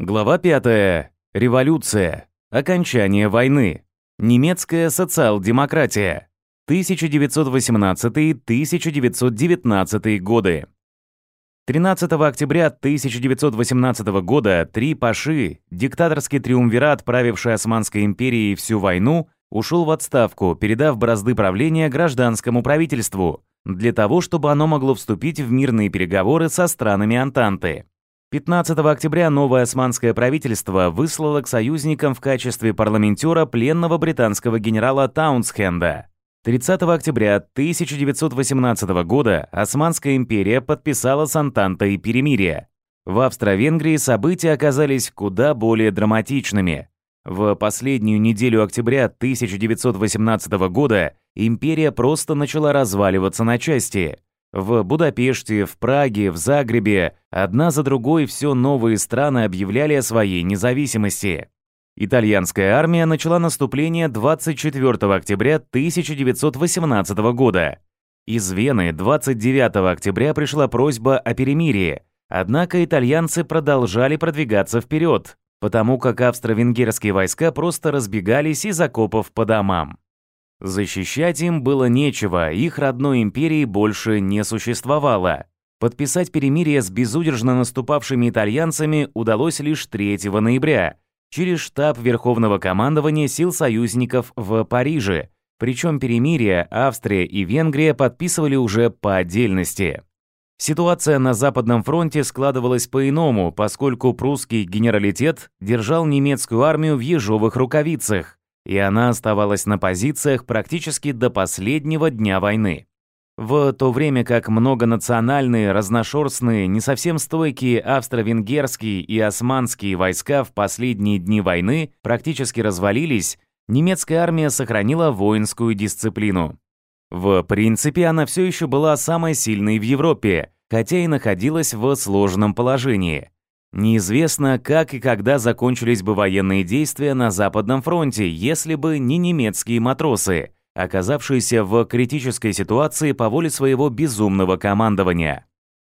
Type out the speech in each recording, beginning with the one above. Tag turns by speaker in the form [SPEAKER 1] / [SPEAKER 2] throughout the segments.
[SPEAKER 1] Глава 5. Революция. Окончание войны. Немецкая социал-демократия. 1918-1919 годы. 13 октября 1918 года три паши, диктаторский триумвират, правивший Османской империей всю войну, ушел в отставку, передав бразды правления гражданскому правительству, для того, чтобы оно могло вступить в мирные переговоры со странами Антанты. 15 октября новое османское правительство выслало к союзникам в качестве парламентера пленного британского генерала Таунсхенда. 30 октября 1918 года Османская империя подписала с Антантой перемирие. В Австро-Венгрии события оказались куда более драматичными. В последнюю неделю октября 1918 года империя просто начала разваливаться на части – в Будапеште, в Праге, в Загребе одна за другой все новые страны объявляли о своей независимости. Итальянская армия начала наступление 24 октября 1918 года. Из Вены 29 октября пришла просьба о перемирии, однако итальянцы продолжали продвигаться вперед, потому как австро-венгерские войска просто разбегались из окопов по домам. Защищать им было нечего, их родной империи больше не существовало. Подписать перемирие с безудержно наступавшими итальянцами удалось лишь 3 ноября через штаб Верховного командования сил союзников в Париже. Причем перемирие Австрия и Венгрия подписывали уже по отдельности. Ситуация на Западном фронте складывалась по-иному, поскольку прусский генералитет держал немецкую армию в ежовых рукавицах и она оставалась на позициях практически до последнего дня войны. В то время как многонациональные, разношерстные, не совсем стойкие австро-венгерские и османские войска в последние дни войны практически развалились, немецкая армия сохранила воинскую дисциплину. В принципе, она все еще была самой сильной в Европе, хотя и находилась в сложном положении – Неизвестно, как и когда закончились бы военные действия на Западном фронте, если бы не немецкие матросы, оказавшиеся в критической ситуации по воле своего безумного командования.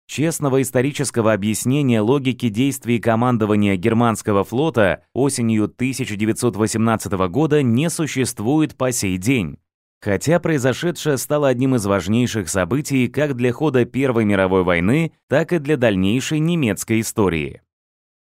[SPEAKER 1] Честного исторического объяснения логики действий командования германского флота осенью 1918 года не существует по сей день. Хотя произошедшее стало одним из важнейших событий как для хода Первой мировой войны, так и для дальнейшей немецкой истории.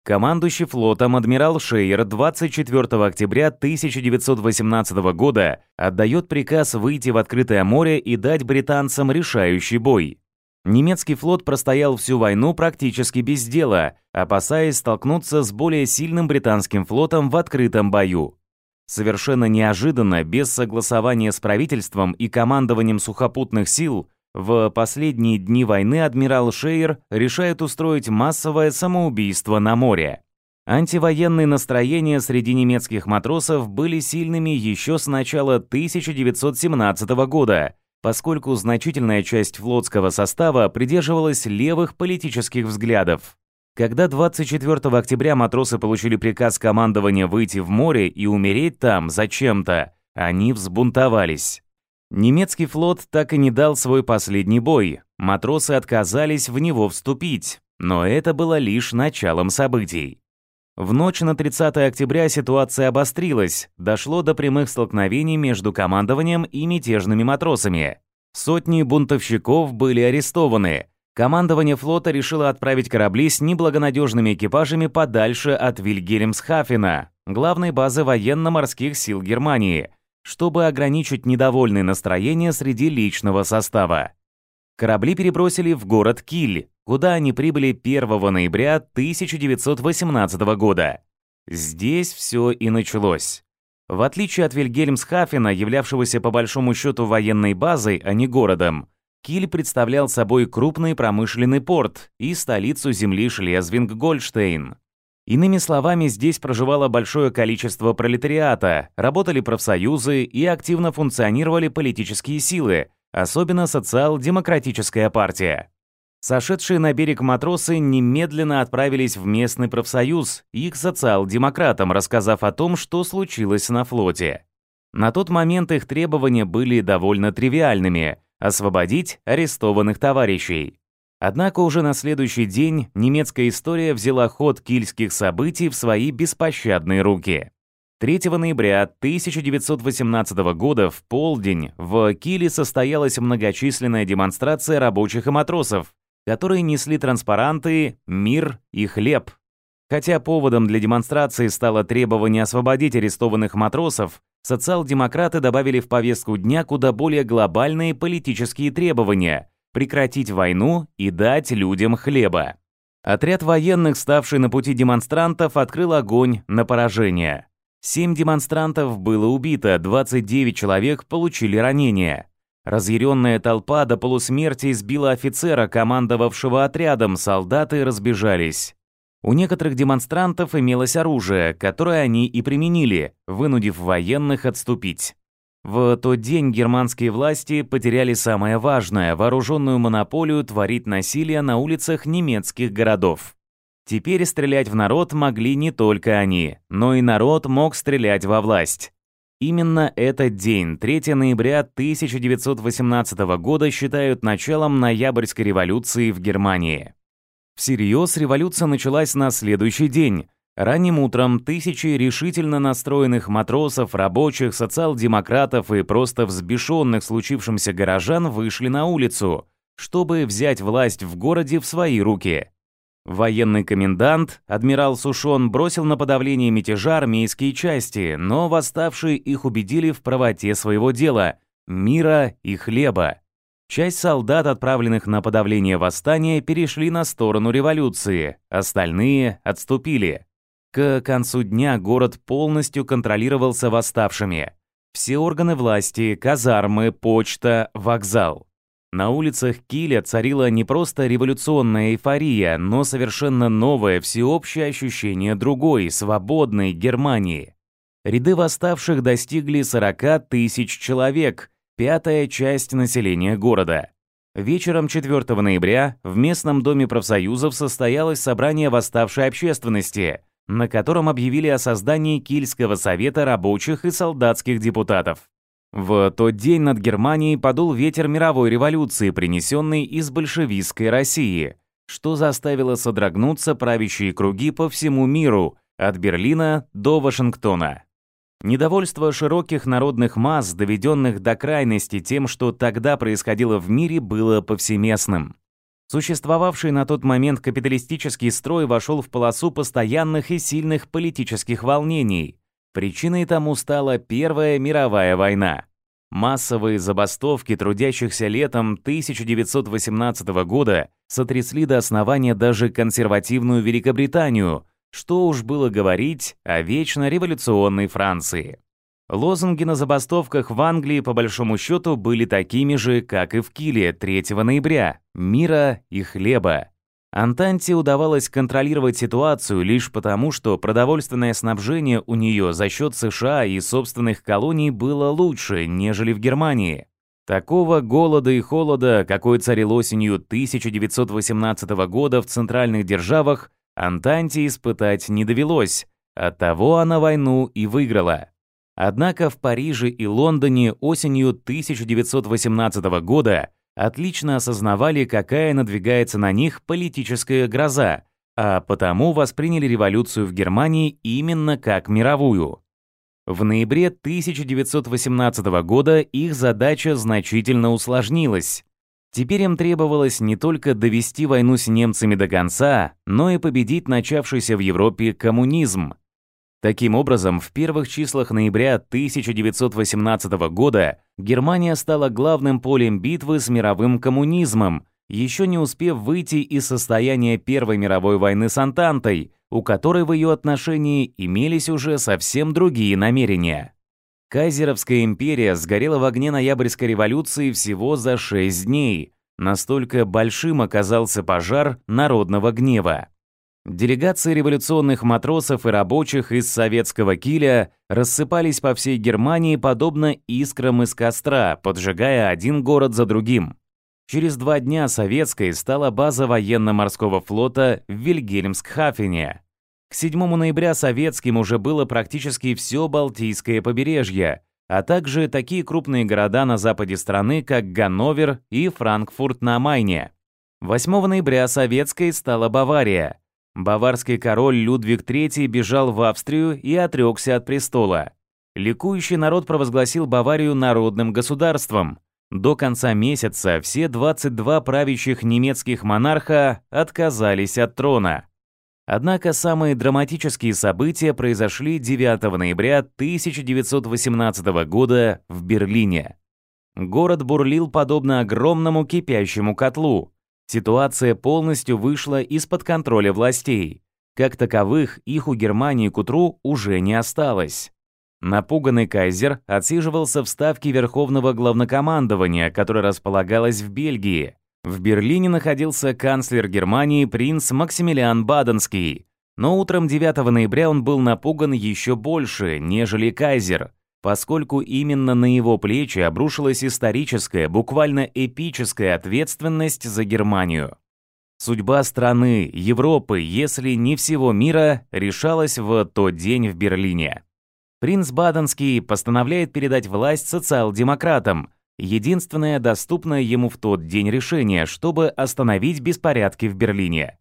[SPEAKER 1] Командующий флотом адмирал Шейер 24 октября 1918 года отдает приказ выйти в открытое море и дать британцам решающий бой. Немецкий флот простоял всю войну практически без дела, опасаясь столкнуться с более сильным британским флотом в открытом бою. Совершенно неожиданно, без согласования с правительством и командованием сухопутных сил, в последние дни войны адмирал Шейер решает устроить массовое самоубийство на море. Антивоенные настроения среди немецких матросов были сильными еще с начала 1917 года, поскольку значительная часть флотского состава придерживалась левых политических взглядов. Когда 24 октября матросы получили приказ командования выйти в море и умереть там зачем-то, они взбунтовались. Немецкий флот так и не дал свой последний бой. Матросы отказались в него вступить, но это было лишь началом событий. В ночь на 30 октября ситуация обострилась, дошло до прямых столкновений между командованием и мятежными матросами. Сотни бунтовщиков были арестованы. Командование флота решило отправить корабли с неблагонадежными экипажами подальше от Вильгельмсхафена, главной базы военно-морских сил Германии – чтобы ограничить недовольное настроение среди личного состава. Корабли перебросили в город Киль, куда они прибыли 1 ноября 1918 года. Здесь все и началось. В отличие от Вильгельмсхафена, являвшегося по большому счету военной базой, а не городом, Киль представлял собой крупный промышленный порт и столицу земли Шлезвинг-Гольштейн. Иными словами, здесь проживало большое количество пролетариата, работали профсоюзы и активно функционировали политические силы, особенно социал-демократическая партия. Сошедшие на берег матросы немедленно отправились в местный профсоюз и к социал-демократам, рассказав о том, что случилось на флоте. На тот момент их требования были довольно тривиальными – освободить арестованных товарищей. Однако уже на следующий день немецкая история взяла ход кильских событий в свои беспощадные руки. 3 ноября 1918 года в полдень в Киле состоялась многочисленная демонстрация рабочих и матросов, которые несли транспаранты «Мир и хлеб». Хотя поводом для демонстрации стало требование освободить арестованных матросов, социал-демократы добавили в повестку дня куда более глобальные политические требования, прекратить войну и дать людям хлеба. Отряд военных, ставший на пути демонстрантов, открыл огонь на поражение. Семь демонстрантов было убито, 29 человек получили ранения. Разъяренная толпа до полусмерти избила офицера, командовавшего отрядом, солдаты разбежались. У некоторых демонстрантов имелось оружие, которое они и применили, вынудив военных отступить. В тот день германские власти потеряли самое важное – вооруженную монополию творить насилие на улицах немецких городов. Теперь стрелять в народ могли не только они, но и народ мог стрелять во власть. Именно этот день, 3 ноября 1918 года, считают началом ноябрьской революции в Германии. Всерьез революция началась на следующий день – Ранним утром тысячи решительно настроенных матросов, рабочих, социал-демократов и просто взбешенных случившимся горожан вышли на улицу, чтобы взять власть в городе в свои руки. Военный комендант, адмирал Сушон, бросил на подавление мятежа армейские части, но восставшие их убедили в правоте своего дела – мира и хлеба. Часть солдат, отправленных на подавление восстания, перешли на сторону революции, остальные отступили к концу дня город полностью контролировался восставшими. Все органы власти, казармы, почта, вокзал. На улицах Киля царила не просто революционная эйфория, но совершенно новое всеобщее ощущение другой, свободной Германии. Ряды восставших достигли 40 тысяч человек, пятая часть населения города. Вечером 4 ноября в местном доме профсоюзов состоялось собрание восставшей общественности – на котором объявили о создании Кильского совета рабочих и солдатских депутатов. В тот день над Германией подул ветер мировой революции, принесенный из большевистской России, что заставило содрогнуться правящие круги по всему миру, от Берлина до Вашингтона. Недовольство широких народных масс, доведенных до крайности тем, что тогда происходило в мире, было повсеместным. Существовавший на тот момент капиталистический строй вошел в полосу постоянных и сильных политических волнений. Причиной тому стала Первая мировая война. Массовые забастовки трудящихся летом 1918 года сотрясли до основания даже консервативную Великобританию, что уж было говорить о вечно революционной Франции. Лозунги на забастовках в Англии, по большому счету, были такими же, как и в Киле 3 ноября – мира и хлеба. Антанте удавалось контролировать ситуацию лишь потому, что продовольственное снабжение у нее за счет США и собственных колоний было лучше, нежели в Германии. Такого голода и холода, какой царил осенью 1918 года в центральных державах, Антанте испытать не довелось, оттого она войну и выиграла. Однако в Париже и Лондоне осенью 1918 года отлично осознавали, какая надвигается на них политическая гроза, а потому восприняли революцию в Германии именно как мировую. В ноябре 1918 года их задача значительно усложнилась. Теперь им требовалось не только довести войну с немцами до конца, но и победить начавшийся в Европе коммунизм, Таким образом, в первых числах ноября 1918 года Германия стала главным полем битвы с мировым коммунизмом, еще не успев выйти из состояния Первой мировой войны с Антантой, у которой в ее отношении имелись уже совсем другие намерения. Кайзеровская империя сгорела в огне ноябрьской революции всего за 6 дней. Настолько большим оказался пожар народного гнева. Делегации революционных матросов и рабочих из советского киля рассыпались по всей Германии подобно искрам из костра, поджигая один город за другим. Через два дня советской стала база военно-морского флота в Вильгельмск-Хафене. К 7 ноября советским уже было практически все Балтийское побережье, а также такие крупные города на западе страны, как Ганновер и Франкфурт на Майне. 8 ноября советской стала Бавария – Баварский король Людвиг III бежал в Австрию и отрекся от престола. Ликующий народ провозгласил Баварию народным государством. До конца месяца все 22 правящих немецких монарха отказались от трона. Однако самые драматические события произошли 9 ноября 1918 года в Берлине. Город бурлил подобно огромному кипящему котлу ситуация полностью вышла из-под контроля властей. Как таковых, их у Германии к утру уже не осталось. Напуганный кайзер отсиживался в ставке Верховного главнокомандования, которая располагалась в Бельгии. В Берлине находился канцлер Германии принц Максимилиан Баденский. Но утром 9 ноября он был напуган еще больше, нежели кайзер – поскольку именно на его плечи обрушилась историческая, буквально эпическая ответственность за Германию. Судьба страны, Европы, если не всего мира, решалась в тот день в Берлине. Принц Баденский постановляет передать власть социал-демократам, единственное доступное ему в тот день решение, чтобы остановить беспорядки в Берлине.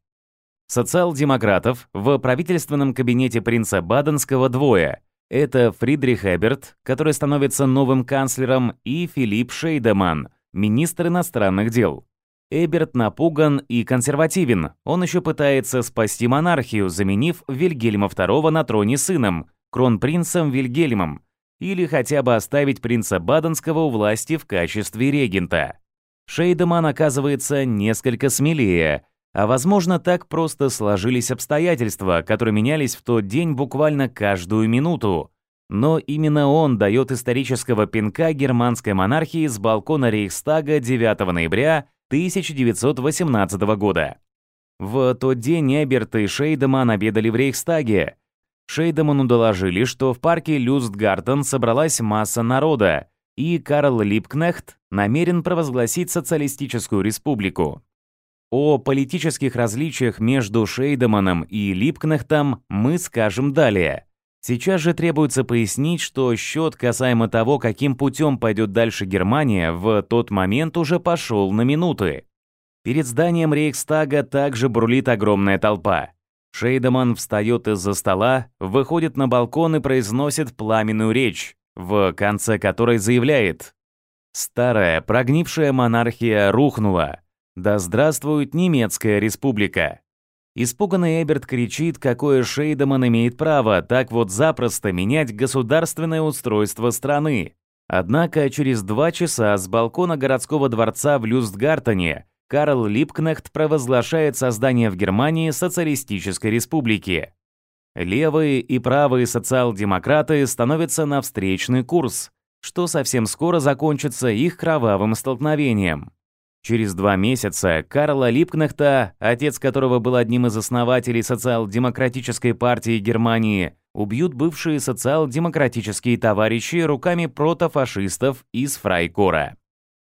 [SPEAKER 1] Социал-демократов в правительственном кабинете принца Баденского двое – это Фридрих Эберт, который становится новым канцлером, и Филипп Шейдеман, министр иностранных дел. Эберт напуган и консервативен. Он еще пытается спасти монархию, заменив Вильгельма II на троне сыном, кронпринцем Вильгельмом, или хотя бы оставить принца Баденского у власти в качестве регента. Шейдеман оказывается несколько смелее а возможно, так просто сложились обстоятельства, которые менялись в тот день буквально каждую минуту. Но именно он дает исторического пинка германской монархии с балкона Рейхстага 9 ноября 1918 года. В тот день Эберт и Шейдеман обедали в Рейхстаге. Шейдеману доложили, что в парке Люстгартен собралась масса народа, и Карл Липкнехт намерен провозгласить социалистическую республику о политических различиях между Шейдеманом и Липкнехтом мы скажем далее. Сейчас же требуется пояснить, что счет касаемо того, каким путем пойдет дальше Германия, в тот момент уже пошел на минуты. Перед зданием Рейхстага также брулит огромная толпа. Шейдеман встает из-за стола, выходит на балкон и произносит пламенную речь, в конце которой заявляет «Старая, прогнившая монархия рухнула. «Да здравствует немецкая республика!» Испуганный Эберт кричит, какое Шейдеман имеет право так вот запросто менять государственное устройство страны. Однако через два часа с балкона городского дворца в Люстгартене Карл Липкнехт провозглашает создание в Германии социалистической республики. Левые и правые социал-демократы становятся на встречный курс, что совсем скоро закончится их кровавым столкновением. Через два месяца Карла Липкнахта, отец которого был одним из основателей социал-демократической партии Германии, убьют бывшие социал-демократические товарищи руками протофашистов из Фрайкора.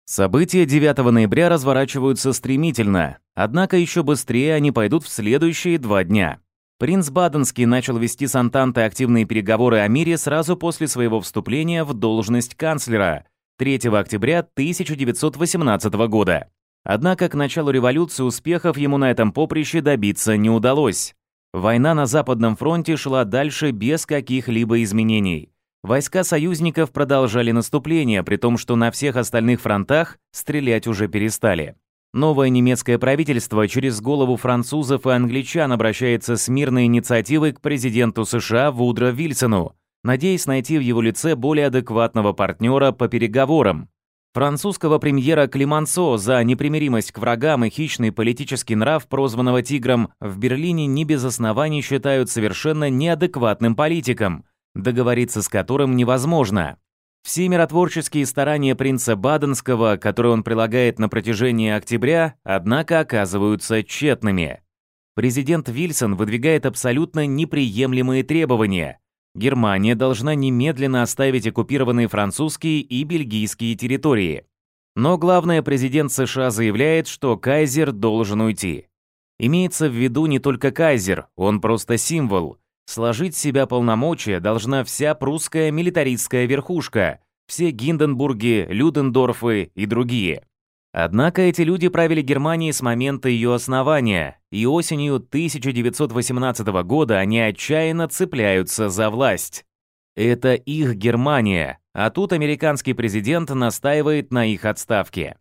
[SPEAKER 1] События 9 ноября разворачиваются стремительно, однако еще быстрее они пойдут в следующие два дня. Принц Баденский начал вести с Антантой активные переговоры о мире сразу после своего вступления в должность канцлера – 3 октября 1918 года. Однако к началу революции успехов ему на этом поприще добиться не удалось. Война на Западном фронте шла дальше без каких-либо изменений. Войска союзников продолжали наступление, при том, что на всех остальных фронтах стрелять уже перестали. Новое немецкое правительство через голову французов и англичан обращается с мирной инициативой к президенту США Вудро Вильсону, надеясь найти в его лице более адекватного партнера по переговорам. Французского премьера Климансо за непримиримость к врагам и хищный политический нрав, прозванного «Тигром», в Берлине не без оснований считают совершенно неадекватным политиком, договориться с которым невозможно. Все миротворческие старания принца Баденского, которые он прилагает на протяжении октября, однако оказываются тщетными. Президент Вильсон выдвигает абсолютно неприемлемые требования – Германия должна немедленно оставить оккупированные французские и бельгийские территории. Но главное, президент США заявляет, что Кайзер должен уйти. Имеется в виду не только Кайзер, он просто символ. Сложить себя полномочия должна вся прусская милитаристская верхушка, все Гинденбурги, Людендорфы и другие. Однако эти люди правили Германией с момента ее основания, и осенью 1918 года они отчаянно цепляются за власть. Это их Германия, а тут американский президент настаивает на их отставке.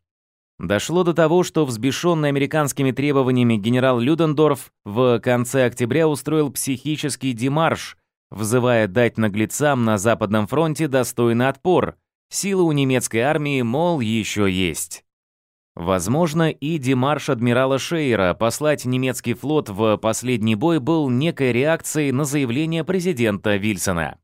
[SPEAKER 1] Дошло до того, что взбешенный американскими требованиями генерал Людендорф в конце октября устроил психический демарш, взывая дать наглецам на Западном фронте достойный отпор, силы у немецкой армии, мол, еще есть. Возможно, и демарш адмирала Шейера послать немецкий флот в последний бой был некой реакцией на заявление президента Вильсона.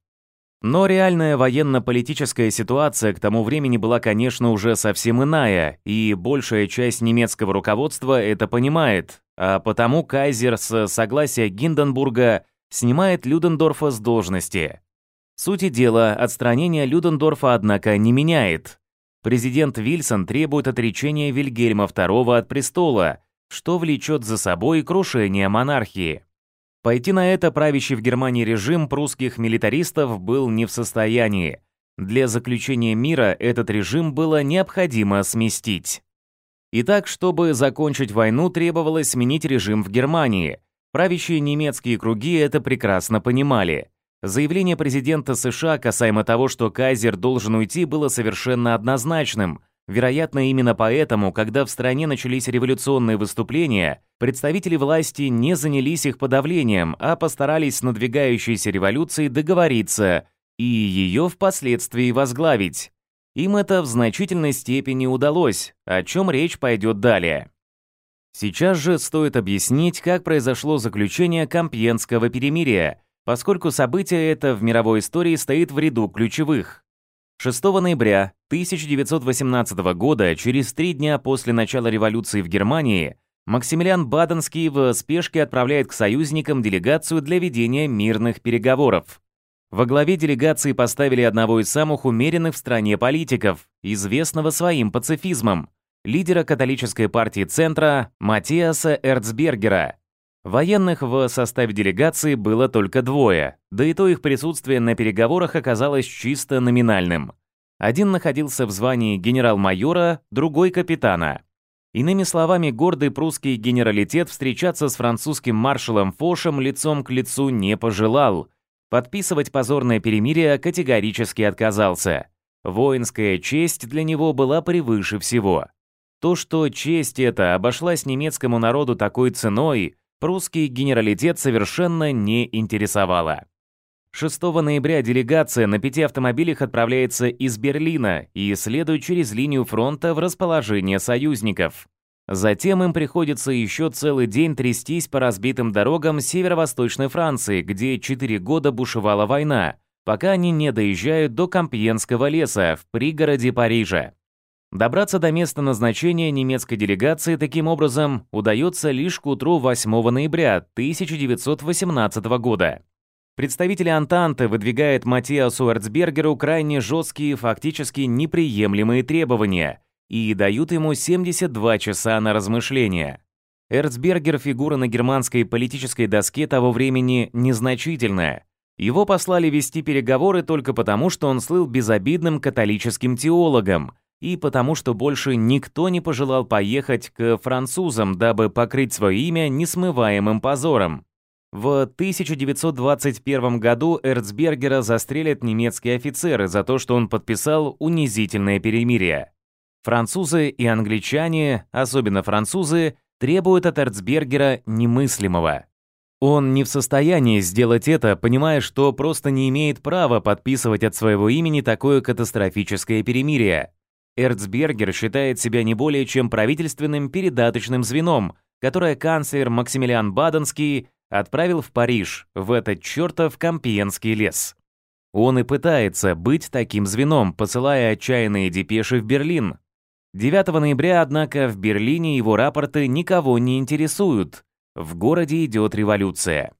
[SPEAKER 1] Но реальная военно-политическая ситуация к тому времени была, конечно, уже совсем иная, и большая часть немецкого руководства это понимает, а потому кайзер с согласия Гинденбурга снимает Людендорфа с должности. Суть дела, отстранение Людендорфа, однако, не меняет президент Вильсон требует отречения Вильгельма II от престола, что влечет за собой крушение монархии. Пойти на это правящий в Германии режим прусских милитаристов был не в состоянии. Для заключения мира этот режим было необходимо сместить. Итак, чтобы закончить войну, требовалось сменить режим в Германии. Правящие немецкие круги это прекрасно понимали. Заявление президента США касаемо того, что Кайзер должен уйти, было совершенно однозначным. Вероятно, именно поэтому, когда в стране начались революционные выступления, представители власти не занялись их подавлением, а постарались с надвигающейся революцией договориться и ее впоследствии возглавить. Им это в значительной степени удалось, о чем речь пойдет далее. Сейчас же стоит объяснить, как произошло заключение Компьенского перемирия – поскольку событие это в мировой истории стоит в ряду ключевых. 6 ноября 1918 года, через три дня после начала революции в Германии, Максимилиан Баденский в спешке отправляет к союзникам делегацию для ведения мирных переговоров. Во главе делегации поставили одного из самых умеренных в стране политиков, известного своим пацифизмом, лидера католической партии Центра Матиаса Эрцбергера – Военных в составе делегации было только двое, да и то их присутствие на переговорах оказалось чисто номинальным. Один находился в звании генерал-майора, другой — капитана. Иными словами, гордый прусский генералитет встречаться с французским маршалом Фошем лицом к лицу не пожелал. Подписывать позорное перемирие категорически отказался. Воинская честь для него была превыше всего. То, что честь эта обошлась немецкому народу такой ценой — прусский генералитет совершенно не интересовало. 6 ноября делегация на пяти автомобилях отправляется из Берлина и следует через линию фронта в расположение союзников. Затем им приходится еще целый день трястись по разбитым дорогам северо-восточной Франции, где 4 года бушевала война, пока они не доезжают до Компьенского леса в пригороде Парижа. Добраться до места назначения немецкой делегации таким образом удается лишь к утру 8 ноября 1918 года. Представители Антанты выдвигают Матиасу Эрцбергеру крайне жесткие, фактически неприемлемые требования и дают ему 72 часа на размышления. Эрцбергер – фигура на германской политической доске того времени незначительная. Его послали вести переговоры только потому, что он слыл безобидным католическим теологом – и потому что больше никто не пожелал поехать к французам, дабы покрыть свое имя несмываемым позором. В 1921 году Эрцбергера застрелят немецкие офицеры за то, что он подписал унизительное перемирие. Французы и англичане, особенно французы, требуют от Эрцбергера немыслимого. Он не в состоянии сделать это, понимая, что просто не имеет права подписывать от своего имени такое катастрофическое перемирие. Эрцбергер считает себя не более чем правительственным передаточным звеном, которое канцлер Максимилиан Баденский отправил в Париж, в этот чертов компиенский лес. Он и пытается быть таким звеном, посылая отчаянные депеши в Берлин. 9 ноября, однако, в Берлине его рапорты никого не интересуют. В городе идет революция.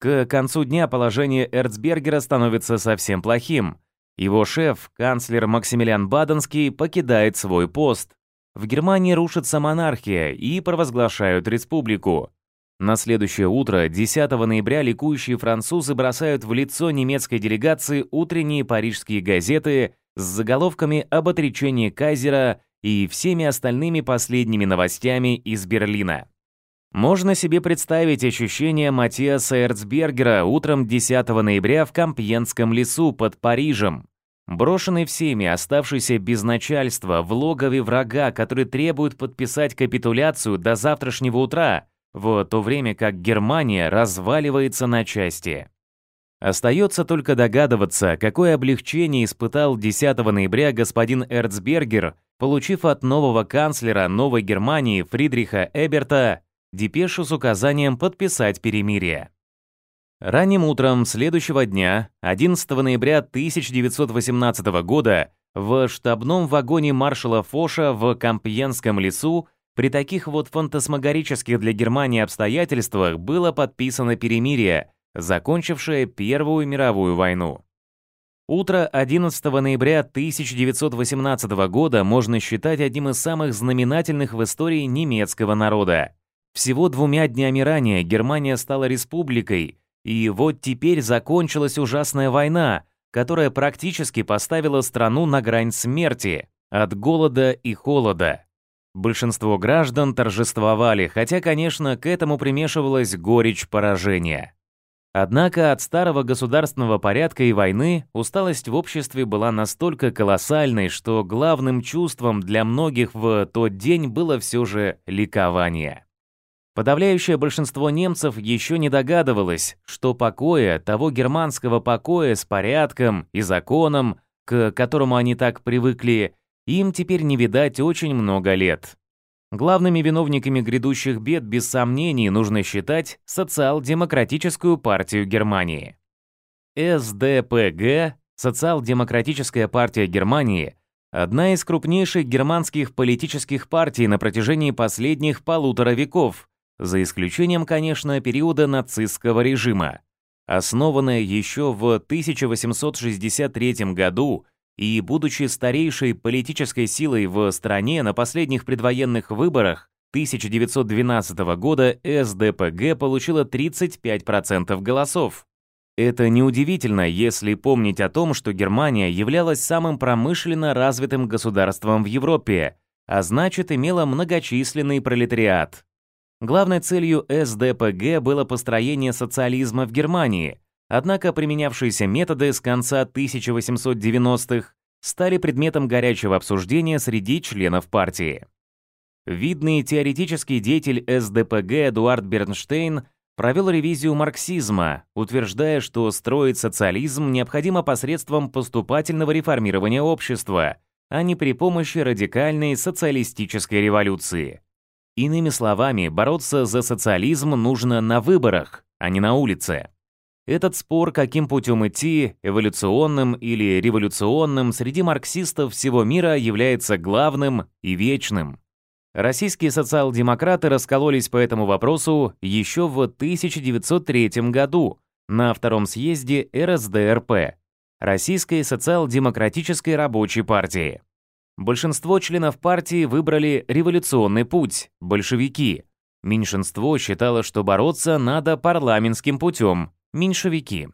[SPEAKER 1] К концу дня положение Эрцбергера становится совсем плохим – его шеф, канцлер Максимилиан Баденский, покидает свой пост. В Германии рушится монархия и провозглашают республику. На следующее утро, 10 ноября, ликующие французы бросают в лицо немецкой делегации утренние парижские газеты с заголовками об отречении кайзера и всеми остальными последними новостями из Берлина. Можно себе представить ощущение Матиаса Эрцбергера утром 10 ноября в Компьенском лесу под Парижем. Брошенный всеми, оставшийся без начальства, в логове врага, который требует подписать капитуляцию до завтрашнего утра, в то время как Германия разваливается на части. Остается только догадываться, какое облегчение испытал 10 ноября господин Эрцбергер, получив от нового канцлера Новой Германии Фридриха Эберта Депешу с указанием подписать перемирие. Ранним утром следующего дня, 11 ноября 1918 года, в штабном вагоне маршала Фоша в Компьенском лесу при таких вот фантасмагорических для Германии обстоятельствах было подписано перемирие, закончившее Первую мировую войну. Утро 11 ноября 1918 года можно считать одним из самых знаменательных в истории немецкого народа. Всего двумя днями ранее Германия стала республикой, и вот теперь закончилась ужасная война, которая практически поставила страну на грань смерти от голода и холода. Большинство граждан торжествовали, хотя, конечно, к этому примешивалась горечь поражения. Однако от старого государственного порядка и войны усталость в обществе была настолько колоссальной, что главным чувством для многих в тот день было все же ликование. Подавляющее большинство немцев еще не догадывалось, что покоя, того германского покоя с порядком и законом, к которому они так привыкли, им теперь не видать очень много лет. Главными виновниками грядущих бед, без сомнений, нужно считать социал-демократическую партию Германии. СДПГ, социал-демократическая партия Германии, одна из крупнейших германских политических партий на протяжении последних полутора веков, за исключением, конечно, периода нацистского режима, основанная еще в 1863 году и, будучи старейшей политической силой в стране на последних предвоенных выборах 1912 года, СДПГ получила 35% голосов. Это неудивительно, если помнить о том, что Германия являлась самым промышленно развитым государством в Европе, а значит имела многочисленный пролетариат. Главной целью СДПГ было построение социализма в Германии, однако применявшиеся методы с конца 1890-х стали предметом горячего обсуждения среди членов партии. Видный теоретический деятель СДПГ Эдуард Бернштейн провел ревизию марксизма, утверждая, что строить социализм необходимо посредством поступательного реформирования общества, а не при помощи радикальной социалистической революции. Иными словами, бороться за социализм нужно на выборах, а не на улице. Этот спор, каким путем идти, эволюционным или революционным, среди марксистов всего мира является главным и вечным. Российские социал-демократы раскололись по этому вопросу еще в 1903 году на Втором съезде РСДРП, Российской социал-демократической рабочей партии. Большинство членов партии выбрали революционный путь – большевики. Меньшинство считало, что бороться надо парламентским путем – меньшевики.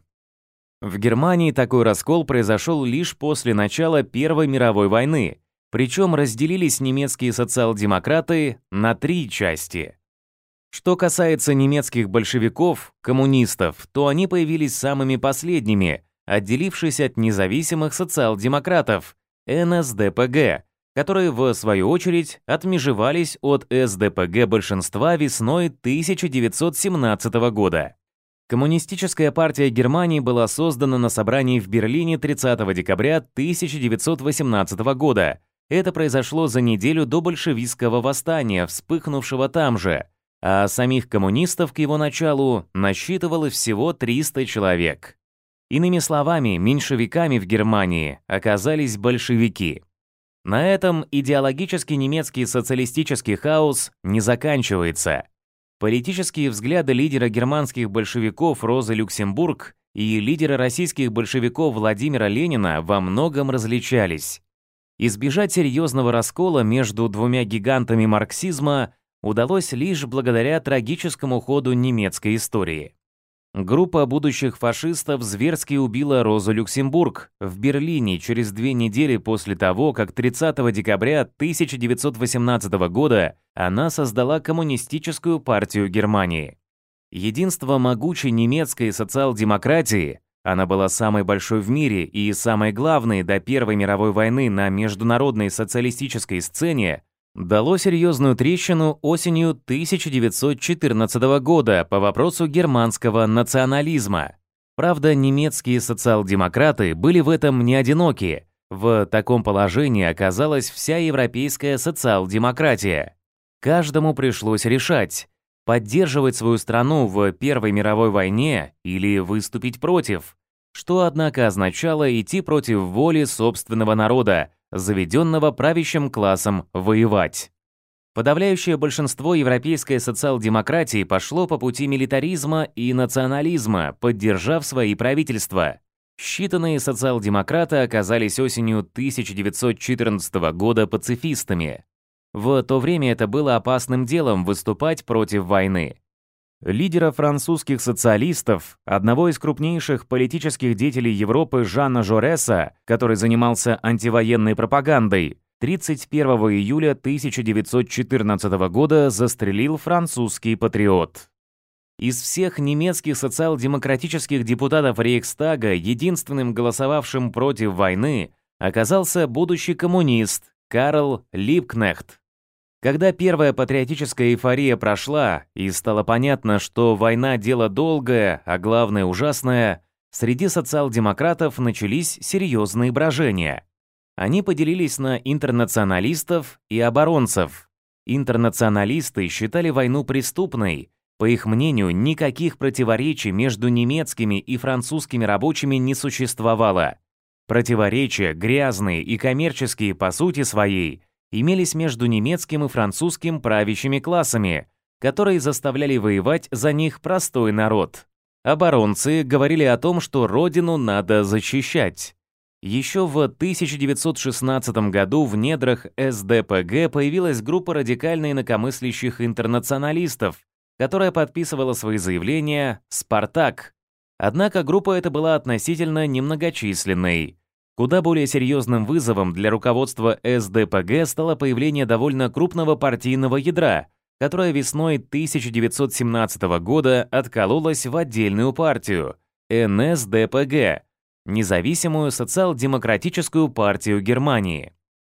[SPEAKER 1] В Германии такой раскол произошел лишь после начала Первой мировой войны, причем разделились немецкие социал-демократы на три части. Что касается немецких большевиков, коммунистов, то они появились самыми последними, отделившись от независимых социал-демократов – НСДПГ, которые, в свою очередь, отмежевались от СДПГ большинства весной 1917 года. Коммунистическая партия Германии была создана на собрании в Берлине 30 декабря 1918 года. Это произошло за неделю до большевистского восстания, вспыхнувшего там же, а самих коммунистов к его началу насчитывало всего 300 человек. Иными словами, меньшевиками в Германии оказались большевики. На этом идеологический немецкий социалистический хаос не заканчивается. Политические взгляды лидера германских большевиков Розы Люксембург и лидера российских большевиков Владимира Ленина во многом различались. Избежать серьезного раскола между двумя гигантами марксизма удалось лишь благодаря трагическому ходу немецкой истории. Группа будущих фашистов зверски убила Розу Люксембург в Берлине через две недели после того, как 30 декабря 1918 года она создала Коммунистическую партию Германии. Единство могучей немецкой социал-демократии, она была самой большой в мире и самой главной до Первой мировой войны на международной социалистической сцене, дало серьезную трещину осенью 1914 года по вопросу германского национализма. Правда, немецкие социал-демократы были в этом не одиноки. В таком положении оказалась вся европейская социал-демократия. Каждому пришлось решать, поддерживать свою страну в Первой мировой войне или выступить против, что, однако, означало идти против воли собственного народа, заведенного правящим классом воевать. Подавляющее большинство европейской социал-демократии пошло по пути милитаризма и национализма, поддержав свои правительства. Считанные социал-демократы оказались осенью 1914 года пацифистами. В то время это было опасным делом выступать против войны лидера французских социалистов, одного из крупнейших политических деятелей Европы Жана Жореса, который занимался антивоенной пропагандой, 31 июля 1914 года застрелил французский патриот. Из всех немецких социал-демократических депутатов Рейхстага единственным голосовавшим против войны оказался будущий коммунист Карл Липкнехт, когда первая патриотическая эйфория прошла и стало понятно, что война – дело долгое, а главное – ужасное, среди социал-демократов начались серьезные брожения. Они поделились на интернационалистов и оборонцев. Интернационалисты считали войну преступной. По их мнению, никаких противоречий между немецкими и французскими рабочими не существовало. Противоречия, грязные и коммерческие по сути своей – имелись между немецким и французским правящими классами, которые заставляли воевать за них простой народ. Оборонцы говорили о том, что родину надо защищать. Еще в 1916 году в недрах СДПГ появилась группа радикально инакомыслящих интернационалистов, которая подписывала свои заявления «Спартак». Однако группа эта была относительно немногочисленной. Куда более серьезным вызовом для руководства СДПГ стало появление довольно крупного партийного ядра, которое весной 1917 года откололось в отдельную партию – НСДПГ – Независимую социал-демократическую партию Германии.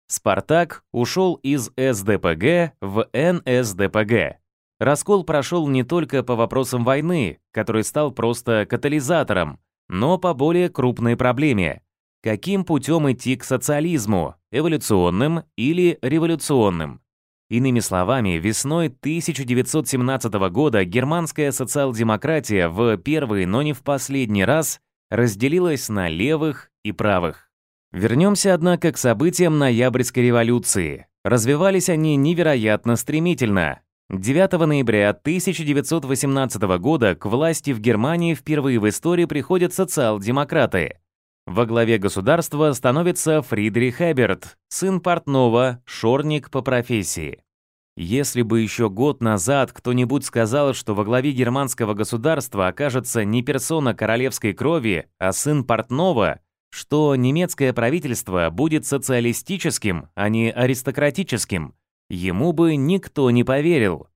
[SPEAKER 1] «Спартак» ушел из СДПГ в НСДПГ. Раскол прошел не только по вопросам войны, который стал просто катализатором, но по более крупной проблеме – каким путем идти к социализму, эволюционным или революционным. Иными словами, весной 1917 года германская социал-демократия в первый, но не в последний раз разделилась на левых и правых. Вернемся, однако, к событиям ноябрьской революции. Развивались они невероятно стремительно. 9 ноября 1918 года к власти в Германии впервые в истории приходят социал-демократы – во главе государства становится Фридрих Эберт, сын портного, шорник по профессии. Если бы еще год назад кто-нибудь сказал, что во главе германского государства окажется не персона королевской крови, а сын портного, что немецкое правительство будет социалистическим, а не аристократическим, ему бы никто не поверил.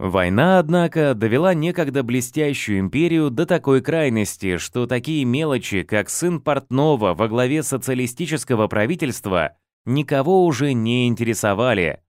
[SPEAKER 1] Война, однако, довела некогда блестящую империю до такой крайности, что такие мелочи, как сын Портнова во главе социалистического правительства, никого уже не интересовали.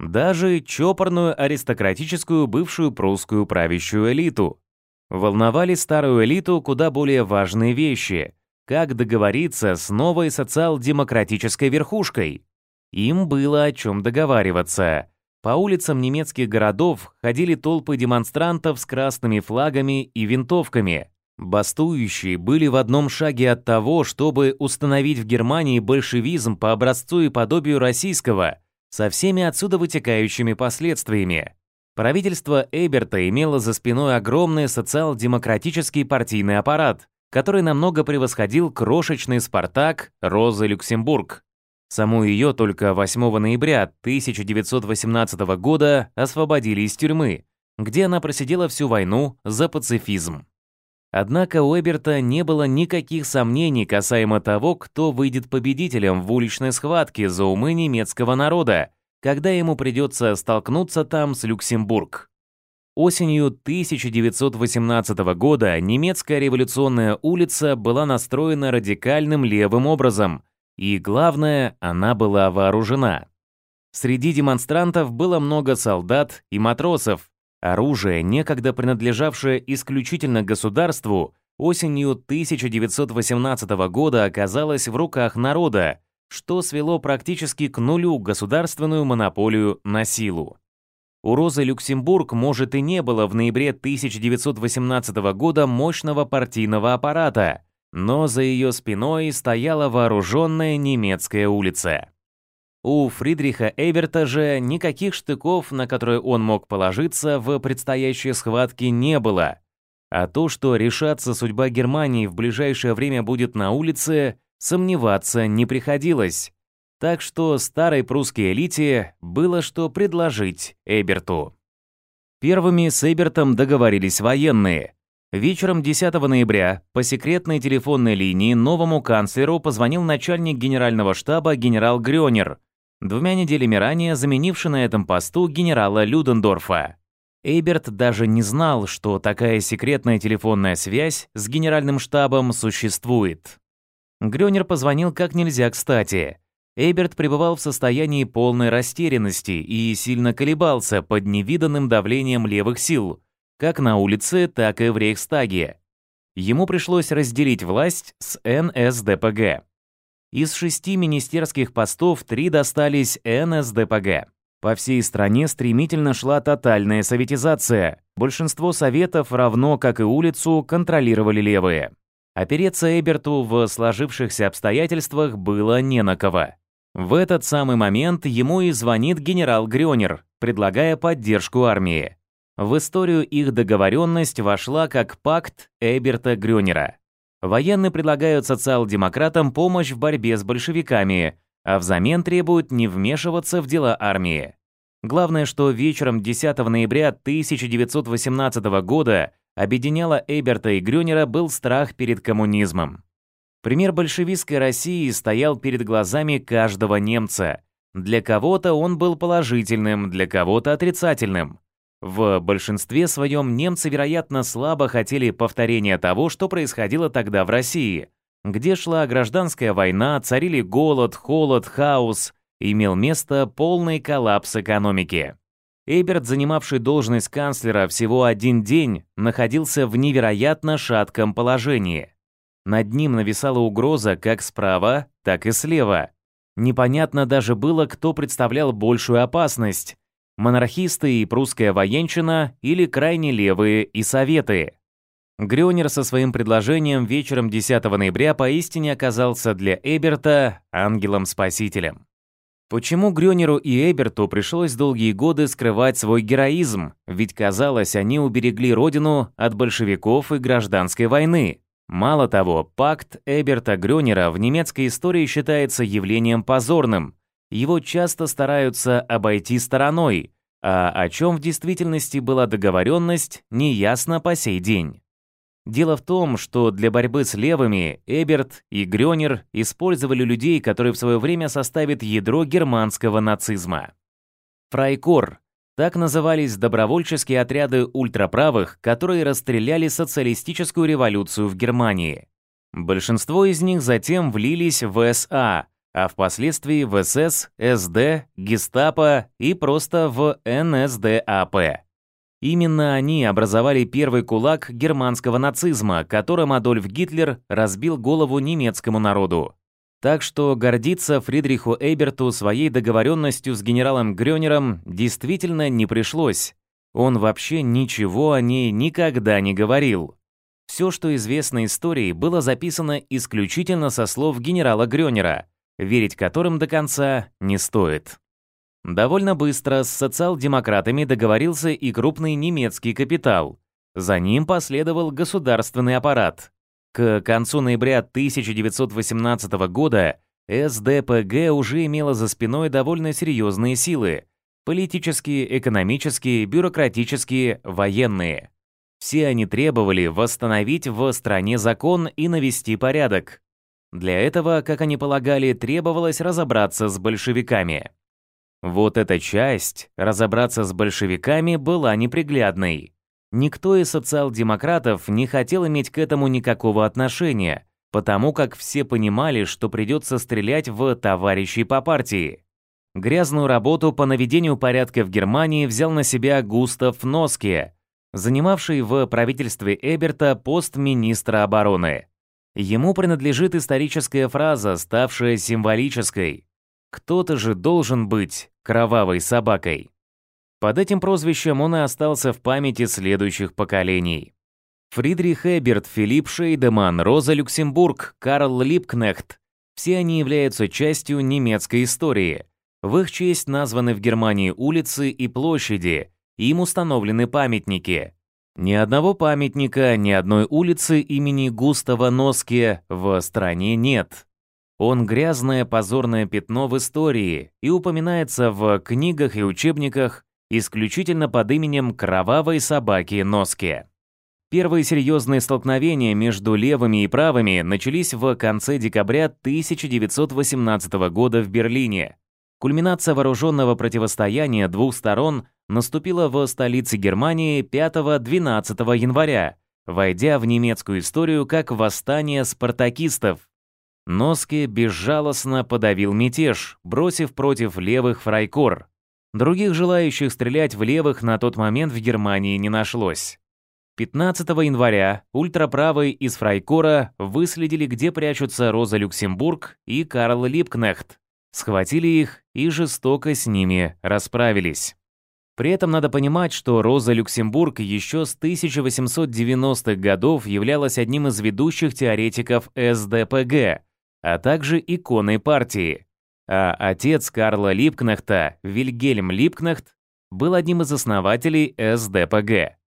[SPEAKER 1] Даже чопорную аристократическую бывшую прусскую правящую элиту. Волновали старую элиту куда более важные вещи, как договориться с новой социал-демократической верхушкой. Им было о чем договариваться – по улицам немецких городов ходили толпы демонстрантов с красными флагами и винтовками. Бастующие были в одном шаге от того, чтобы установить в Германии большевизм по образцу и подобию российского, со всеми отсюда вытекающими последствиями. Правительство Эберта имело за спиной огромный социал-демократический партийный аппарат, который намного превосходил крошечный «Спартак» Розы Люксембург. Саму ее только 8 ноября 1918 года освободили из тюрьмы, где она просидела всю войну за пацифизм. Однако у Эберта не было никаких сомнений касаемо того, кто выйдет победителем в уличной схватке за умы немецкого народа, когда ему придется столкнуться там с Люксембург. Осенью 1918 года немецкая революционная улица была настроена радикальным левым образом – и главное, она была вооружена. Среди демонстрантов было много солдат и матросов. Оружие, некогда принадлежавшее исключительно государству, осенью 1918 года оказалось в руках народа, что свело практически к нулю государственную монополию на силу. У Розы Люксембург, может, и не было в ноябре 1918 года мощного партийного аппарата – но за ее спиной стояла вооруженная немецкая улица. У Фридриха Эберта же никаких штыков, на которые он мог положиться в предстоящей схватке, не было. А то, что решаться судьба Германии в ближайшее время будет на улице, сомневаться не приходилось. Так что старой прусской элите было что предложить Эберту. Первыми с Эбертом договорились военные – Вечером 10 ноября по секретной телефонной линии новому канцлеру позвонил начальник генерального штаба генерал Грёнер, двумя неделями ранее заменивший на этом посту генерала Людендорфа. Эйберт даже не знал, что такая секретная телефонная связь с генеральным штабом существует. Грёнер позвонил как нельзя кстати. Эйберт пребывал в состоянии полной растерянности и сильно колебался под невиданным давлением левых сил – как на улице, так и в Рейхстаге. Ему пришлось разделить власть с НСДПГ. Из шести министерских постов три достались НСДПГ. По всей стране стремительно шла тотальная советизация. Большинство советов, равно как и улицу, контролировали левые. Опереться Эберту в сложившихся обстоятельствах было не на кого. В этот самый момент ему и звонит генерал Грёнер, предлагая поддержку армии. В историю их договоренность вошла как пакт Эберта Грюнера. Военные предлагают социал-демократам помощь в борьбе с большевиками, а взамен требуют не вмешиваться в дела армии. Главное, что вечером 10 ноября 1918 года объединяло Эберта и Грюнера был страх перед коммунизмом. Пример большевистской России стоял перед глазами каждого немца. Для кого-то он был положительным, для кого-то отрицательным. В большинстве своем немцы, вероятно, слабо хотели повторения того, что происходило тогда в России, где шла гражданская война, царили голод, холод, хаос, имел место полный коллапс экономики. Эберт, занимавший должность канцлера всего один день, находился в невероятно шатком положении. Над ним нависала угроза как справа, так и слева. Непонятно даже было, кто представлял большую опасность монархисты и прусская военщина или крайне левые и советы. Грёнер со своим предложением вечером 10 ноября поистине оказался для Эберта ангелом-спасителем. Почему Грёнеру и Эберту пришлось долгие годы скрывать свой героизм? Ведь, казалось, они уберегли родину от большевиков и гражданской войны. Мало того, пакт Эберта Грёнера в немецкой истории считается явлением позорным, его часто стараются обойти стороной, а о чем в действительности была договоренность, неясно по сей день. Дело в том, что для борьбы с левыми Эберт и Грёнер использовали людей, которые в свое время составят ядро германского нацизма. Фрайкор – так назывались добровольческие отряды ультраправых, которые расстреляли социалистическую революцию в Германии. Большинство из них затем влились в СА – а впоследствии в СС, СД, Гестапо и просто в НСДАП. Именно они образовали первый кулак германского нацизма, которым Адольф Гитлер разбил голову немецкому народу. Так что гордиться Фридриху Эйберту своей договоренностью с генералом Грёнером действительно не пришлось. Он вообще ничего о ней никогда не говорил. Все, что известно истории, было записано исключительно со слов генерала Грёнера – верить которым до конца не стоит. Довольно быстро с социал-демократами договорился и крупный немецкий капитал. За ним последовал государственный аппарат. К концу ноября 1918 года СДПГ уже имела за спиной довольно серьезные силы – политические, экономические, бюрократические, военные. Все они требовали восстановить в стране закон и навести порядок. Для этого, как они полагали, требовалось разобраться с большевиками. Вот эта часть, разобраться с большевиками, была неприглядной. Никто из социал-демократов не хотел иметь к этому никакого отношения, потому как все понимали, что придется стрелять в товарищей по партии. Грязную работу по наведению порядка в Германии взял на себя Густав Носке, занимавший в правительстве Эберта пост министра обороны. Ему принадлежит историческая фраза, ставшая символической. «Кто-то же должен быть кровавой собакой». Под этим прозвищем он и остался в памяти следующих поколений. Фридрих Эберт, Филипп Шейдеман, Роза Люксембург, Карл Липкнехт – все они являются частью немецкой истории. В их честь названы в Германии улицы и площади, им установлены памятники – ни одного памятника, ни одной улицы имени Густава Носки в стране нет. Он грязное позорное пятно в истории и упоминается в книгах и учебниках исключительно под именем кровавой собаки Носки. Первые серьезные столкновения между левыми и правыми начались в конце декабря 1918 года в Берлине. Кульминация вооруженного противостояния двух сторон – наступила в столице Германии 5-12 января, войдя в немецкую историю как восстание спартакистов. Носке безжалостно подавил мятеж, бросив против левых фрайкор. Других желающих стрелять в левых на тот момент в Германии не нашлось. 15 января ультраправые из Фрайкора выследили, где прячутся Роза Люксембург и Карл Липкнехт, схватили их и жестоко с ними расправились. При этом надо понимать, что Роза Люксембург еще с 1890-х годов являлась одним из ведущих теоретиков СДПГ, а также иконой партии. А отец Карла Липкнахта, Вильгельм Липкнахт, был одним из основателей СДПГ.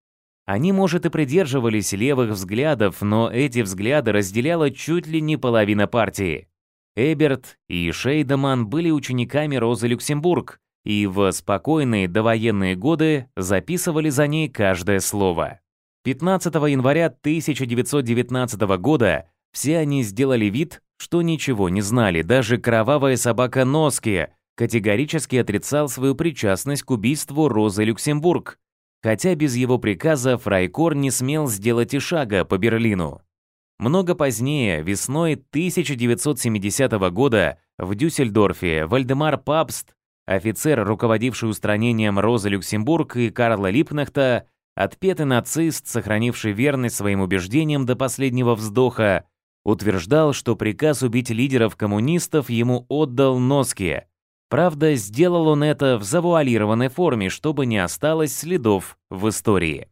[SPEAKER 1] Они, может, и придерживались левых взглядов, но эти взгляды разделяла чуть ли не половина партии. Эберт и Шейдеман были учениками Розы Люксембург, и в спокойные довоенные годы записывали за ней каждое слово. 15 января 1919 года все они сделали вид, что ничего не знали, даже кровавая собака Носки категорически отрицал свою причастность к убийству Розы Люксембург, хотя без его приказа Фрайкор не смел сделать и шага по Берлину. Много позднее, весной 1970 года, в Дюссельдорфе Вальдемар Пабст Офицер, руководивший устранением Розы Люксембург и Карла Либкнехта, отпетый нацист, сохранивший верность своим убеждениям до последнего вздоха, утверждал, что приказ убить лидеров коммунистов ему отдал Носки. Правда, сделал он это в завуалированной форме, чтобы не осталось следов в истории.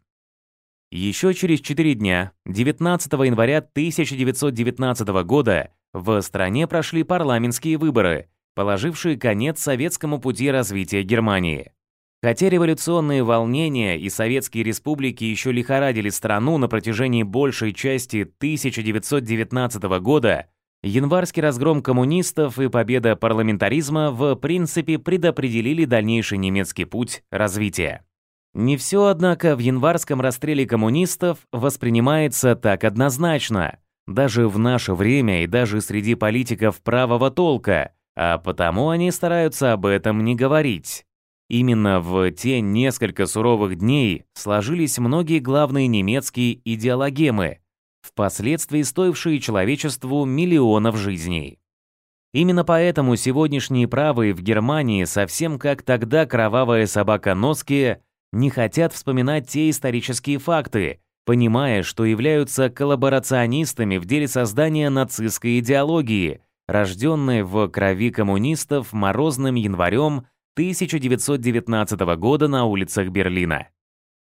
[SPEAKER 1] Еще через 4 дня, 19 января 1919 года, в стране прошли парламентские выборы – положившие конец советскому пути развития Германии. Хотя революционные волнения и советские республики еще лихорадили страну на протяжении большей части 1919 года, январский разгром коммунистов и победа парламентаризма в принципе предопределили дальнейший немецкий путь развития. Не все, однако, в январском расстреле коммунистов воспринимается так однозначно. Даже в наше время и даже среди политиков правого толка – а потому они стараются об этом не говорить. Именно в те несколько суровых дней сложились многие главные немецкие идеологемы, впоследствии стоившие человечеству миллионов жизней. Именно поэтому сегодняшние правые в Германии, совсем как тогда кровавая собака Носки, не хотят вспоминать те исторические факты, понимая, что являются коллаборационистами в деле создания нацистской идеологии – рожденные в крови коммунистов морозным январем 1919 года на улицах Берлина.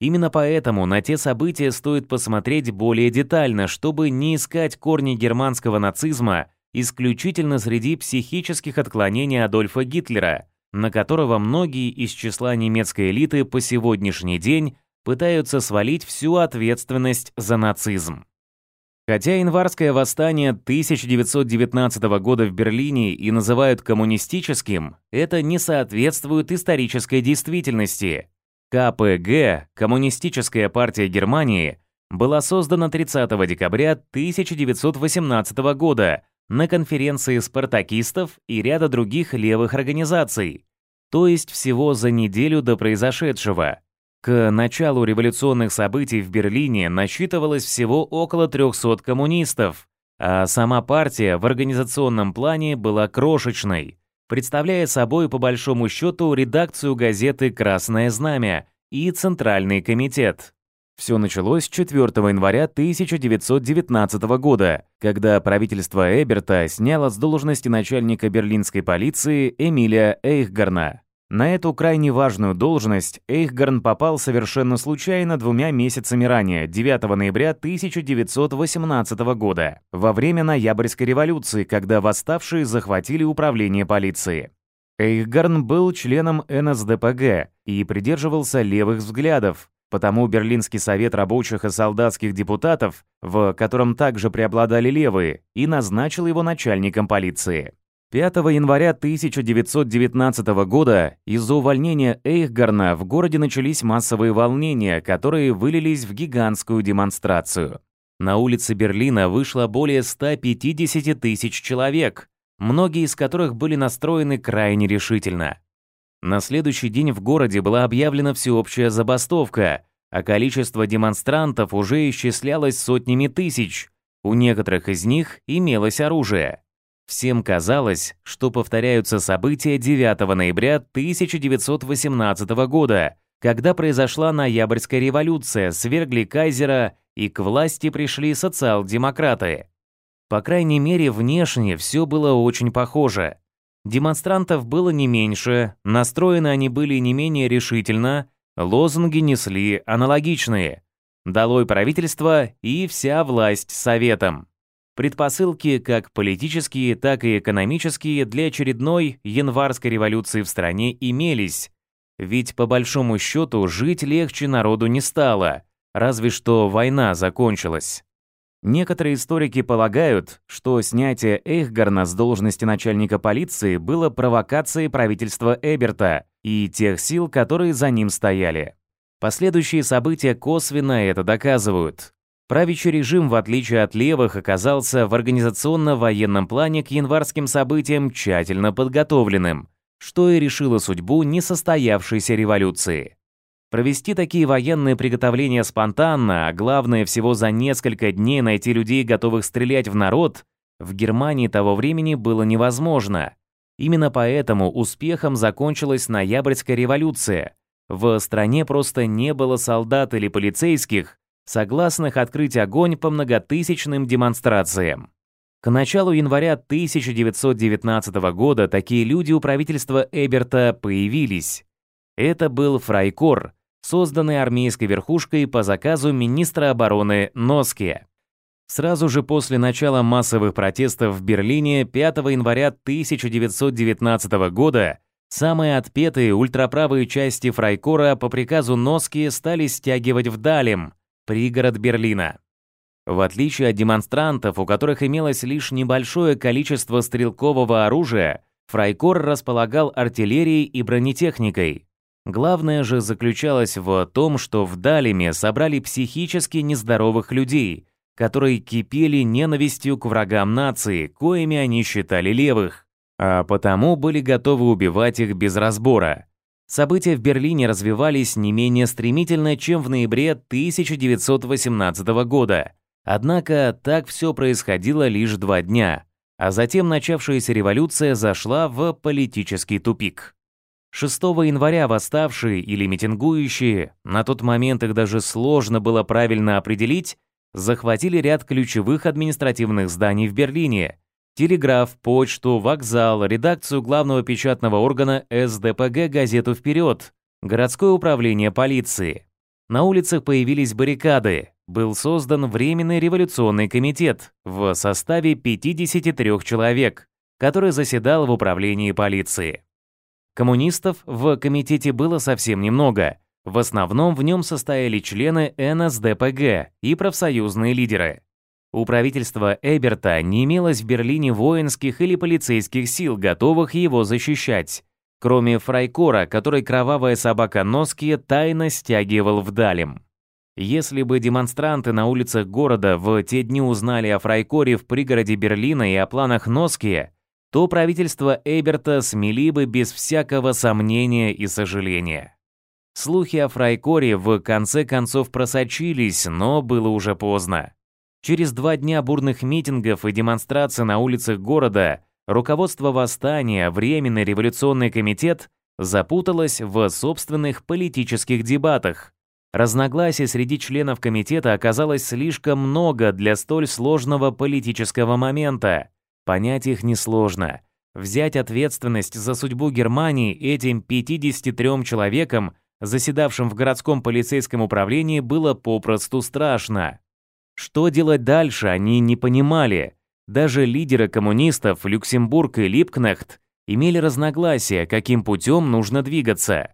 [SPEAKER 1] Именно поэтому на те события стоит посмотреть более детально, чтобы не искать корни германского нацизма исключительно среди психических отклонений Адольфа Гитлера, на которого многие из числа немецкой элиты по сегодняшний день пытаются свалить всю ответственность за нацизм. Хотя январское восстание 1919 года в Берлине и называют коммунистическим, это не соответствует исторической действительности. КПГ, Коммунистическая партия Германии, была создана 30 декабря 1918 года на конференции спартакистов и ряда других левых организаций, то есть всего за неделю до произошедшего – к началу революционных событий в Берлине насчитывалось всего около 300 коммунистов, а сама партия в организационном плане была крошечной, представляя собой по большому счету редакцию газеты «Красное знамя» и Центральный комитет. Все началось 4 января 1919 года, когда правительство Эберта сняло с должности начальника берлинской полиции Эмилия Эйхгарна. На эту крайне важную должность Эйхгарн попал совершенно случайно двумя месяцами ранее, 9 ноября 1918 года, во время Ноябрьской революции, когда восставшие захватили управление полиции. Эйхгарн был членом НСДПГ и придерживался левых взглядов, потому Берлинский совет рабочих и солдатских депутатов, в котором также преобладали левые, и назначил его начальником полиции. 5 января 1919 года из-за увольнения Эйхгарна в городе начались массовые волнения, которые вылились в гигантскую демонстрацию. На улице Берлина вышло более 150 тысяч человек, многие из которых были настроены крайне решительно. На следующий день в городе была объявлена всеобщая забастовка, а количество демонстрантов уже исчислялось сотнями тысяч, у некоторых из них имелось оружие. Всем казалось, что повторяются события 9 ноября 1918 года, когда произошла ноябрьская революция, свергли кайзера и к власти пришли социал-демократы. По крайней мере, внешне все было очень похоже. Демонстрантов было не меньше, настроены они были не менее решительно, лозунги несли аналогичные «Долой правительство» и «Вся власть советом» предпосылки как политические, так и экономические для очередной январской революции в стране имелись. Ведь по большому счету жить легче народу не стало, разве что война закончилась. Некоторые историки полагают, что снятие Эйхгарна с должности начальника полиции было провокацией правительства Эберта и тех сил, которые за ним стояли. Последующие события косвенно это доказывают. Правящий режим, в отличие от левых, оказался в организационно-военном плане к январским событиям тщательно подготовленным, что и решило судьбу несостоявшейся революции. Провести такие военные приготовления спонтанно, а главное всего за несколько дней найти людей, готовых стрелять в народ, в Германии того времени было невозможно. Именно поэтому успехом закончилась ноябрьская революция. В стране просто не было солдат или полицейских, согласных открыть огонь по многотысячным демонстрациям. К началу января 1919 года такие люди у правительства Эберта появились. Это был Фрайкор, созданный армейской верхушкой по заказу министра обороны Носки. Сразу же после начала массовых протестов в Берлине 5 января 1919 года самые отпетые ультраправые части Фрайкора по приказу Носки стали стягивать в Далем, пригород Берлина. В отличие от демонстрантов, у которых имелось лишь небольшое количество стрелкового оружия, Фрайкор располагал артиллерией и бронетехникой. Главное же заключалось в том, что в Далиме собрали психически нездоровых людей, которые кипели ненавистью к врагам нации, коими они считали левых, а потому были готовы убивать их без разбора. События в Берлине развивались не менее стремительно, чем в ноябре 1918 года. Однако так все происходило лишь два дня, а затем начавшаяся революция зашла в политический тупик. 6 января восставшие или митингующие, на тот момент их даже сложно было правильно определить, захватили ряд ключевых административных зданий в Берлине, телеграф, почту, вокзал, редакцию главного печатного органа СДПГ газету «Вперед», городское управление полиции. На улицах появились баррикады. Был создан Временный революционный комитет в составе 53 человек, который заседал в управлении полиции. Коммунистов в комитете было совсем немного. В основном в нем состояли члены НСДПГ и профсоюзные лидеры. У правительства Эберта не имелось в Берлине воинских или полицейских сил, готовых его защищать, кроме Фрайкора, который кровавая собака Носки тайно стягивал в Далем. Если бы демонстранты на улицах города в те дни узнали о Фрайкоре в пригороде Берлина и о планах Носки, то правительство Эберта смели бы без всякого сомнения и сожаления. Слухи о Фрайкоре в конце концов просочились, но было уже поздно. Через два дня бурных митингов и демонстраций на улицах города руководство восстания, Временный революционный комитет запуталось в собственных политических дебатах. Разногласий среди членов комитета оказалось слишком много для столь сложного политического момента. Понять их несложно. Взять ответственность за судьбу Германии этим 53 человекам, заседавшим в городском полицейском управлении, было попросту страшно. Что делать дальше, они не понимали. Даже лидеры коммунистов Люксембург и Липкнехт имели разногласия, каким путем нужно двигаться.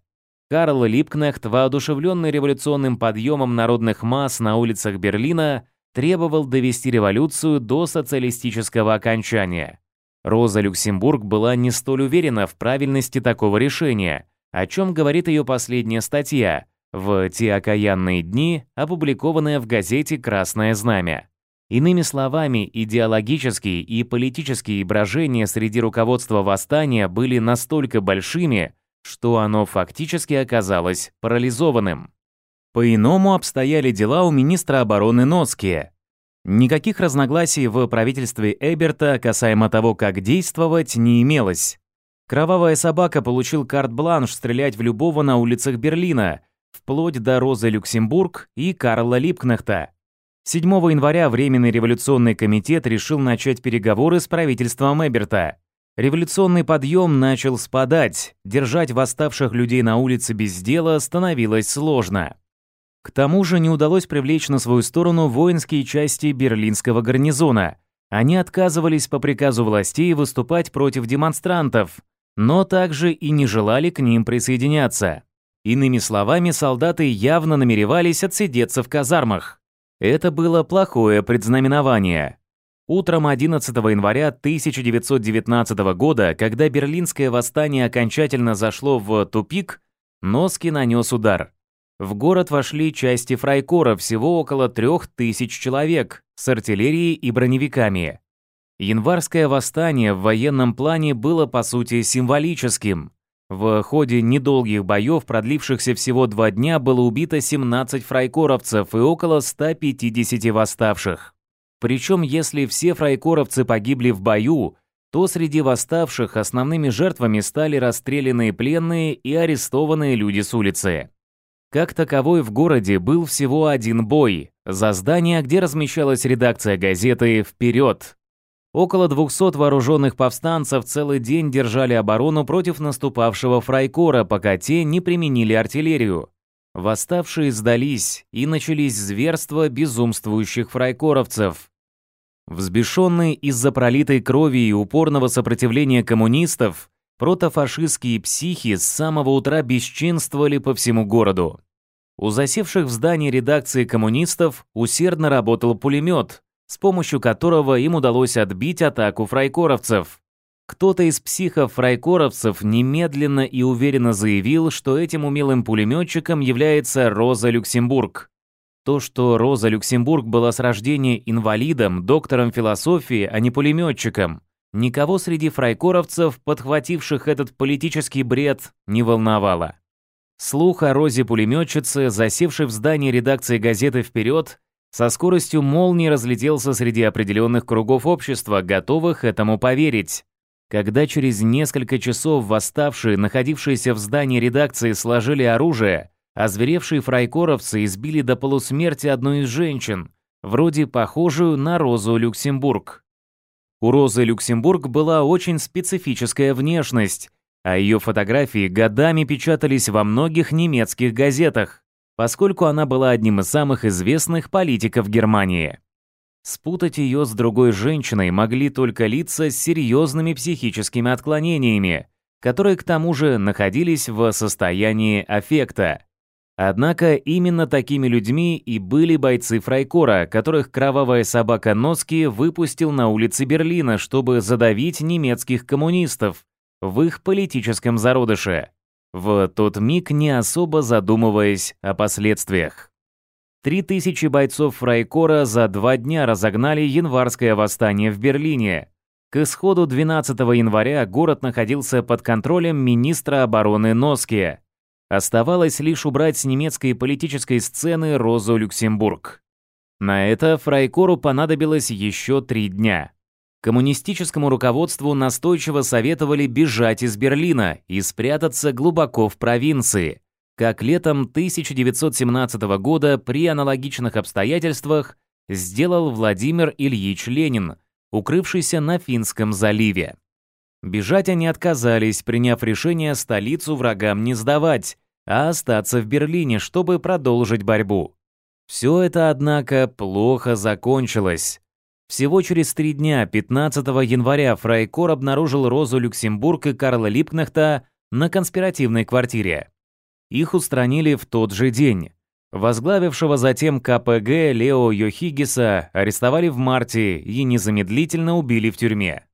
[SPEAKER 1] Карл Липкнехт, воодушевленный революционным подъемом народных масс на улицах Берлина, требовал довести революцию до социалистического окончания. Роза Люксембург была не столь уверена в правильности такого решения, о чем говорит ее последняя статья – в те окаянные дни, опубликованное в газете «Красное знамя». Иными словами, идеологические и политические брожения среди руководства восстания были настолько большими, что оно фактически оказалось парализованным. По-иному обстояли дела у министра обороны Носки. Никаких разногласий в правительстве Эберта касаемо того, как действовать, не имелось. Кровавая собака получил карт-бланш стрелять в любого на улицах Берлина – вплоть до Розы Люксембург и Карла Липкнехта. 7 января Временный революционный комитет решил начать переговоры с правительством Эберта. Революционный подъем начал спадать, держать восставших людей на улице без дела становилось сложно. К тому же не удалось привлечь на свою сторону воинские части берлинского гарнизона. Они отказывались по приказу властей выступать против демонстрантов, но также и не желали к ним присоединяться. Иными словами, солдаты явно намеревались отсидеться в казармах. Это было плохое предзнаменование. Утром 11 января 1919 года, когда Берлинское восстание окончательно зашло в тупик, Носки нанес удар. В город вошли части фрайкора, всего около 3000 человек, с артиллерией и броневиками. Январское восстание в военном плане было по сути символическим. В ходе недолгих боев, продлившихся всего два дня, было убито 17 фрайкоровцев и около 150 восставших. Причем, если все фрайкоровцы погибли в бою, то среди восставших основными жертвами стали расстрелянные пленные и арестованные люди с улицы. Как таковой в городе был всего один бой за здание, где размещалась редакция газеты «Вперед», Около 200 вооруженных повстанцев целый день держали оборону против наступавшего Фрайкора, пока те не применили артиллерию. Восставшие сдались, и начались зверства безумствующих фрайкоровцев. Взбешенные из-за пролитой крови и упорного сопротивления коммунистов, протофашистские психи с самого утра бесчинствовали по всему городу. У засевших в здании редакции коммунистов усердно работал пулемет, с помощью которого им удалось отбить атаку фрайкоровцев. Кто-то из психов-фрайкоровцев немедленно и уверенно заявил, что этим умелым пулеметчиком является Роза Люксембург. То, что Роза Люксембург была с рождения инвалидом, доктором философии, а не пулеметчиком, никого среди фрайкоровцев, подхвативших этот политический бред, не волновало. Слух о Розе пулеметчице, засевшей в здании редакции газеты «Вперед», со скоростью молнии разлетелся среди определенных кругов общества, готовых этому поверить. Когда через несколько часов восставшие, находившиеся в здании редакции, сложили оружие, озверевшие фрайкоровцы избили до полусмерти одну из женщин, вроде похожую на Розу Люксембург. У Розы Люксембург была очень специфическая внешность, а ее фотографии годами печатались во многих немецких газетах поскольку она была одним из самых известных политиков Германии. Спутать ее с другой женщиной могли только лица с серьезными психическими отклонениями, которые к тому же находились в состоянии аффекта. Однако именно такими людьми и были бойцы Фрайкора, которых кровавая собака Носки выпустил на улицы Берлина, чтобы задавить немецких коммунистов в их политическом зародыше в тот миг не особо задумываясь о последствиях. Три тысячи бойцов Фрайкора за два дня разогнали январское восстание в Берлине. К исходу 12 января город находился под контролем министра обороны Носки. Оставалось лишь убрать с немецкой политической сцены Розу Люксембург. На это Фрайкору понадобилось еще три дня. Коммунистическому руководству настойчиво советовали бежать из Берлина и спрятаться глубоко в провинции. Как летом 1917 года при аналогичных обстоятельствах сделал Владимир Ильич Ленин, укрывшийся на Финском заливе. Бежать они отказались, приняв решение столицу врагам не сдавать, а остаться в Берлине, чтобы продолжить борьбу. Все это, однако, плохо закончилось. Всего через три дня, 15 января, Фрайкор обнаружил Розу Люксембург и Карла Липкнахта на конспиративной квартире. Их устранили в тот же день. Возглавившего затем КПГ Лео Йохигиса арестовали в марте и незамедлительно убили в тюрьме.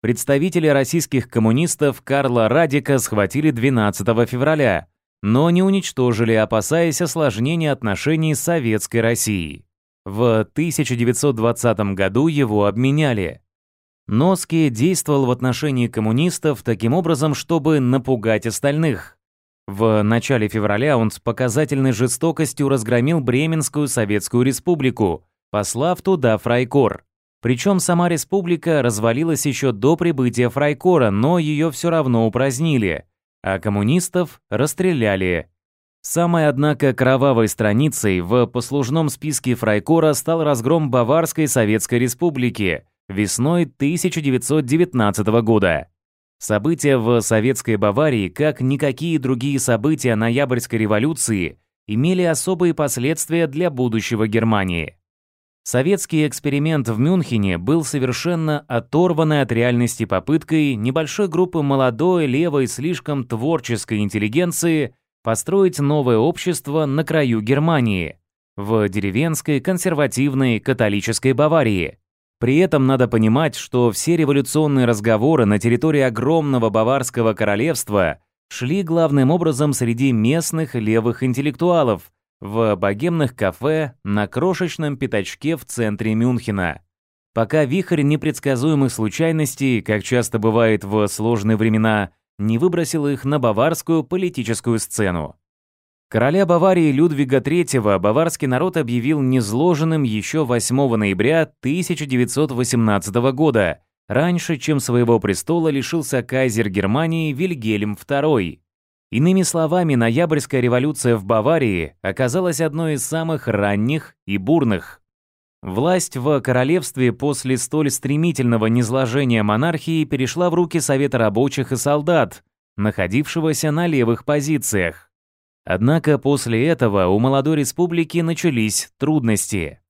[SPEAKER 1] Представители российских коммунистов Карла Радика схватили 12 февраля, но не уничтожили, опасаясь осложнения отношений с Советской Россией. В 1920 году его обменяли. Носки действовал в отношении коммунистов таким образом, чтобы напугать остальных. В начале февраля он с показательной жестокостью разгромил Бременскую Советскую Республику, послав туда Фрайкор. Причем сама республика развалилась еще до прибытия Фрайкора, но ее все равно упразднили, а коммунистов расстреляли. Самой, однако, кровавой страницей в послужном списке Фрайкора стал разгром Баварской Советской Республики весной 1919 года. События в Советской Баварии, как никакие другие события Ноябрьской революции, имели особые последствия для будущего Германии. Советский эксперимент в Мюнхене был совершенно оторванной от реальности попыткой небольшой группы молодой, левой, слишком творческой интеллигенции – построить новое общество на краю Германии, в деревенской консервативной католической Баварии. При этом надо понимать, что все революционные разговоры на территории огромного Баварского королевства шли главным образом среди местных левых интеллектуалов в богемных кафе на крошечном пятачке в центре Мюнхена. Пока вихрь непредсказуемых случайностей, как часто бывает в сложные времена, не выбросил их на баварскую политическую сцену. Короля Баварии Людвига III баварский народ объявил незложенным еще 8 ноября 1918 года, раньше, чем своего престола лишился кайзер Германии Вильгельм II. Иными словами, ноябрьская революция в Баварии оказалась одной из самых ранних и бурных. Власть в королевстве после столь стремительного низложения монархии перешла в руки Совета рабочих и солдат, находившегося на левых позициях. Однако после этого у молодой республики начались трудности.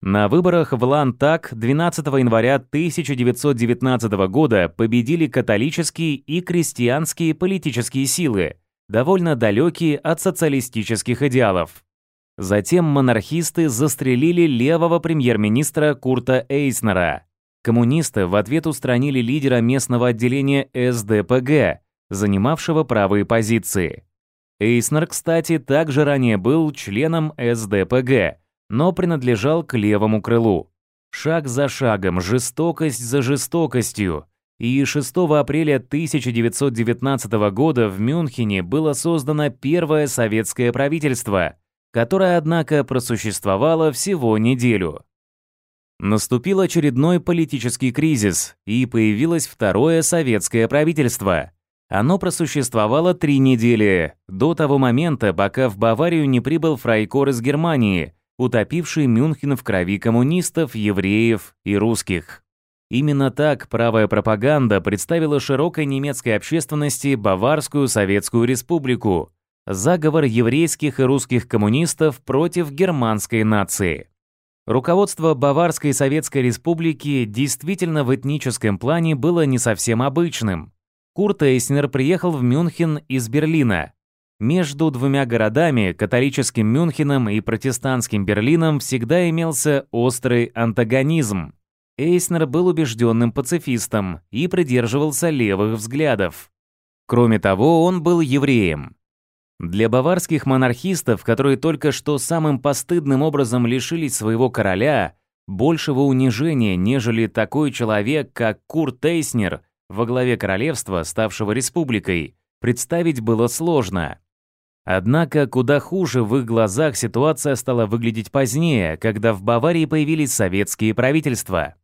[SPEAKER 1] На выборах в Лантак 12 января 1919 года победили католические и крестьянские политические силы, довольно далекие от социалистических идеалов. Затем монархисты застрелили левого премьер-министра Курта Эйснера. Коммунисты в ответ устранили лидера местного отделения СДПГ, занимавшего правые позиции. Эйснер, кстати, также ранее был членом СДПГ, но принадлежал к левому крылу. Шаг за шагом, жестокость за жестокостью. И 6 апреля 1919 года в Мюнхене было создано первое советское правительство – которая, однако, просуществовала всего неделю. Наступил очередной политический кризис, и появилось второе советское правительство. Оно просуществовало три недели, до того момента, пока в Баварию не прибыл фрайкор из Германии, утопивший Мюнхен в крови коммунистов, евреев и русских. Именно так правая пропаганда представила широкой немецкой общественности Баварскую Советскую Республику – заговор еврейских и русских коммунистов против германской нации. Руководство Баварской Советской Республики действительно в этническом плане было не совсем обычным. Курт Эйснер приехал в Мюнхен из Берлина. Между двумя городами, католическим Мюнхеном и протестантским Берлином, всегда имелся острый антагонизм. Эйснер был убежденным пацифистом и придерживался левых взглядов. Кроме того, он был евреем. Для баварских монархистов, которые только что самым постыдным образом лишились своего короля, большего унижения, нежели такой человек, как Курт Тейснер, во главе королевства, ставшего республикой, представить было сложно. Однако куда хуже в их глазах ситуация стала выглядеть позднее, когда в Баварии появились советские правительства.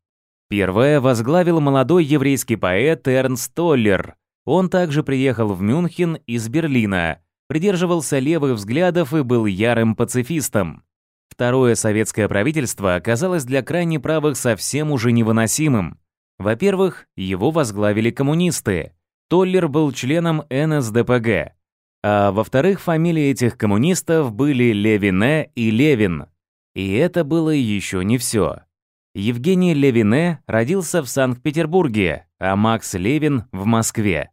[SPEAKER 1] Первое возглавил молодой еврейский поэт Эрнст Толлер. Он также приехал в Мюнхен из Берлина, придерживался левых взглядов и был ярым пацифистом. Второе советское правительство оказалось для крайне правых совсем уже невыносимым. Во-первых, его возглавили коммунисты. Толлер был членом НСДПГ. А во-вторых, фамилии этих коммунистов были Левине э и Левин. И это было еще не все. Евгений Левине э родился в Санкт-Петербурге, а Макс Левин — в Москве.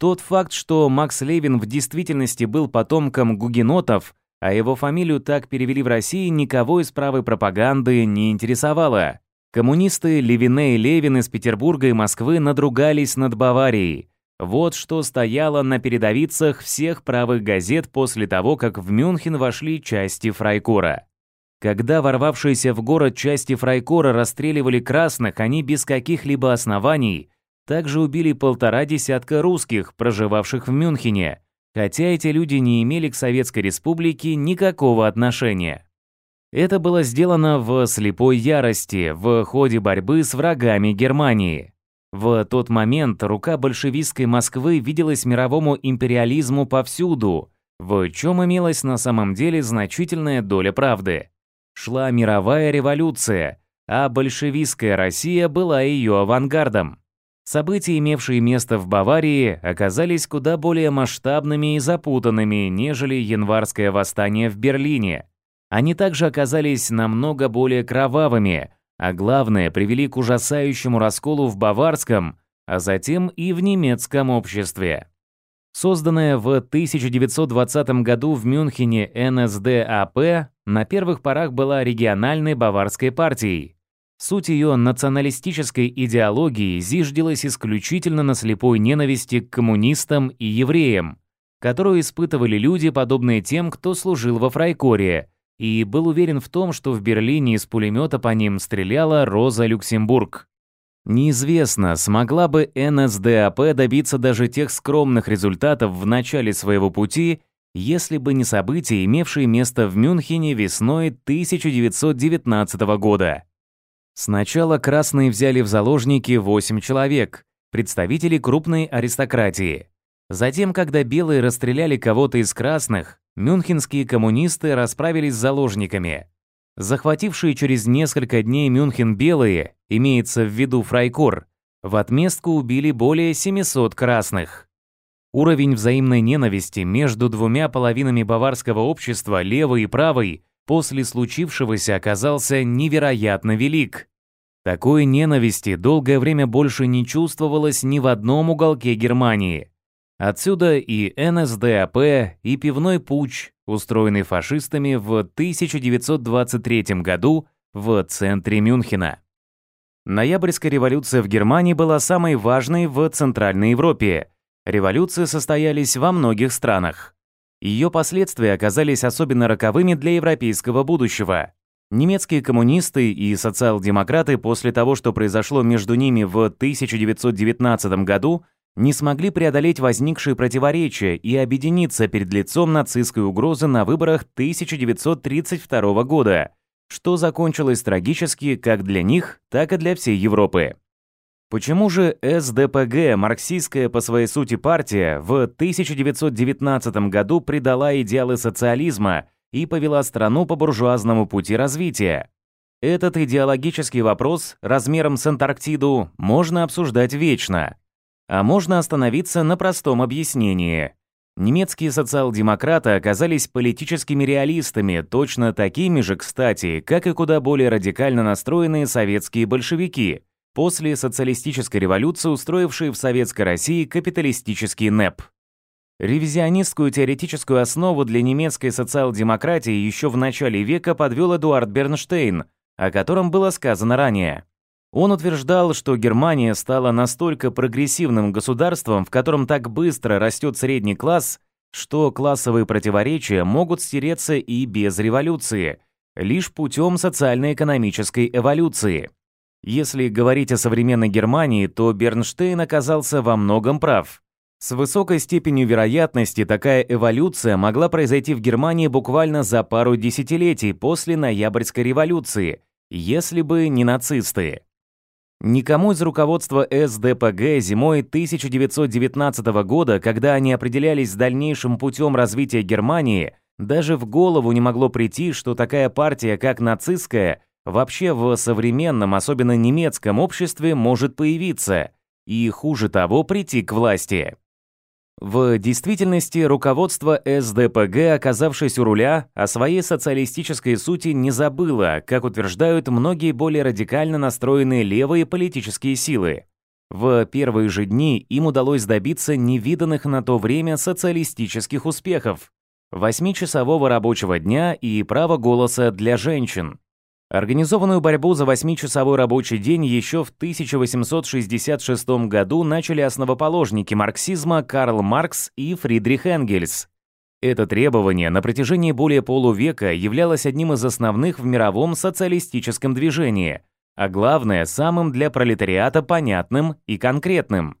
[SPEAKER 1] Тот факт, что Макс Левин в действительности был потомком гугенотов, а его фамилию так перевели в России, никого из правой пропаганды не интересовало. Коммунисты Левине и Левин из Петербурга и Москвы надругались над Баварией. Вот что стояло на передовицах всех правых газет после того, как в Мюнхен вошли части Фрайкора. Когда ворвавшиеся в город части Фрайкора расстреливали красных, они без каких-либо оснований – также убили полтора десятка русских, проживавших в Мюнхене, хотя эти люди не имели к Советской Республике никакого отношения. Это было сделано в слепой ярости в ходе борьбы с врагами Германии. В тот момент рука большевистской Москвы виделась мировому империализму повсюду, в чем имелась на самом деле значительная доля правды. Шла мировая революция, а большевистская Россия была ее авангардом. События, имевшие место в Баварии, оказались куда более масштабными и запутанными, нежели январское восстание в Берлине. Они также оказались намного более кровавыми, а главное, привели к ужасающему расколу в баварском, а затем и в немецком обществе. Созданная в 1920 году в Мюнхене НСДАП на первых порах была региональной баварской партией – Суть ее националистической идеологии зиждилась исключительно на слепой ненависти к коммунистам и евреям, которую испытывали люди, подобные тем, кто служил во Фрайкоре, и был уверен в том, что в Берлине из пулемета по ним стреляла Роза Люксембург. Неизвестно, смогла бы НСДАП добиться даже тех скромных результатов в начале своего пути, если бы не события, имевшие место в Мюнхене весной 1919 года. Сначала красные взяли в заложники 8 человек, представителей крупной аристократии. Затем, когда белые расстреляли кого-то из красных, мюнхенские коммунисты расправились с заложниками. Захватившие через несколько дней Мюнхен белые, имеется в виду Фрайкор, в отместку убили более 700 красных. Уровень взаимной ненависти между двумя половинами баварского общества, левой и правой, после случившегося оказался невероятно велик. Такой ненависти долгое время больше не чувствовалось ни в одном уголке Германии. Отсюда и НСДАП, и пивной путч, устроенный фашистами в 1923 году в центре Мюнхена. Ноябрьская революция в Германии была самой важной в Центральной Европе. Революции состоялись во многих странах. Ее последствия оказались особенно роковыми для европейского будущего. Немецкие коммунисты и социал-демократы после того, что произошло между ними в 1919 году, не смогли преодолеть возникшие противоречия и объединиться перед лицом нацистской угрозы на выборах 1932 года, что закончилось трагически как для них, так и для всей Европы. Почему же СДПГ, марксистская по своей сути партия, в 1919 году предала идеалы социализма и повела страну по буржуазному пути развития? Этот идеологический вопрос размером с Антарктиду можно обсуждать вечно, а можно остановиться на простом объяснении. Немецкие социал-демократы оказались политическими реалистами, точно такими же, кстати, как и куда более радикально настроенные советские большевики – после социалистической революции, устроившей в Советской России капиталистический НЭП. Ревизионистскую теоретическую основу для немецкой социал-демократии еще в начале века подвел Эдуард Бернштейн, о котором было сказано ранее. Он утверждал, что Германия стала настолько прогрессивным государством, в котором так быстро растет средний класс, что классовые противоречия могут стереться и без революции, лишь путем социально-экономической эволюции. Если говорить о современной Германии, то Бернштейн оказался во многом прав. С высокой степенью вероятности такая эволюция могла произойти в Германии буквально за пару десятилетий после Ноябрьской революции, если бы не нацисты. Никому из руководства СДПГ зимой 1919 года, когда они определялись с дальнейшим путем развития Германии, даже в голову не могло прийти, что такая партия, как нацистская, вообще в современном, особенно немецком обществе может появиться и, хуже того, прийти к власти. В действительности руководство СДПГ, оказавшись у руля, о своей социалистической сути не забыло, как утверждают многие более радикально настроенные левые политические силы. В первые же дни им удалось добиться невиданных на то время социалистических успехов – восьмичасового рабочего дня и права голоса для женщин, Организованную борьбу за восьмичасовой рабочий день еще в 1866 году начали основоположники марксизма Карл Маркс и Фридрих Энгельс. Это требование на протяжении более полувека являлось одним из основных в мировом социалистическом движении, а главное, самым для пролетариата понятным и конкретным.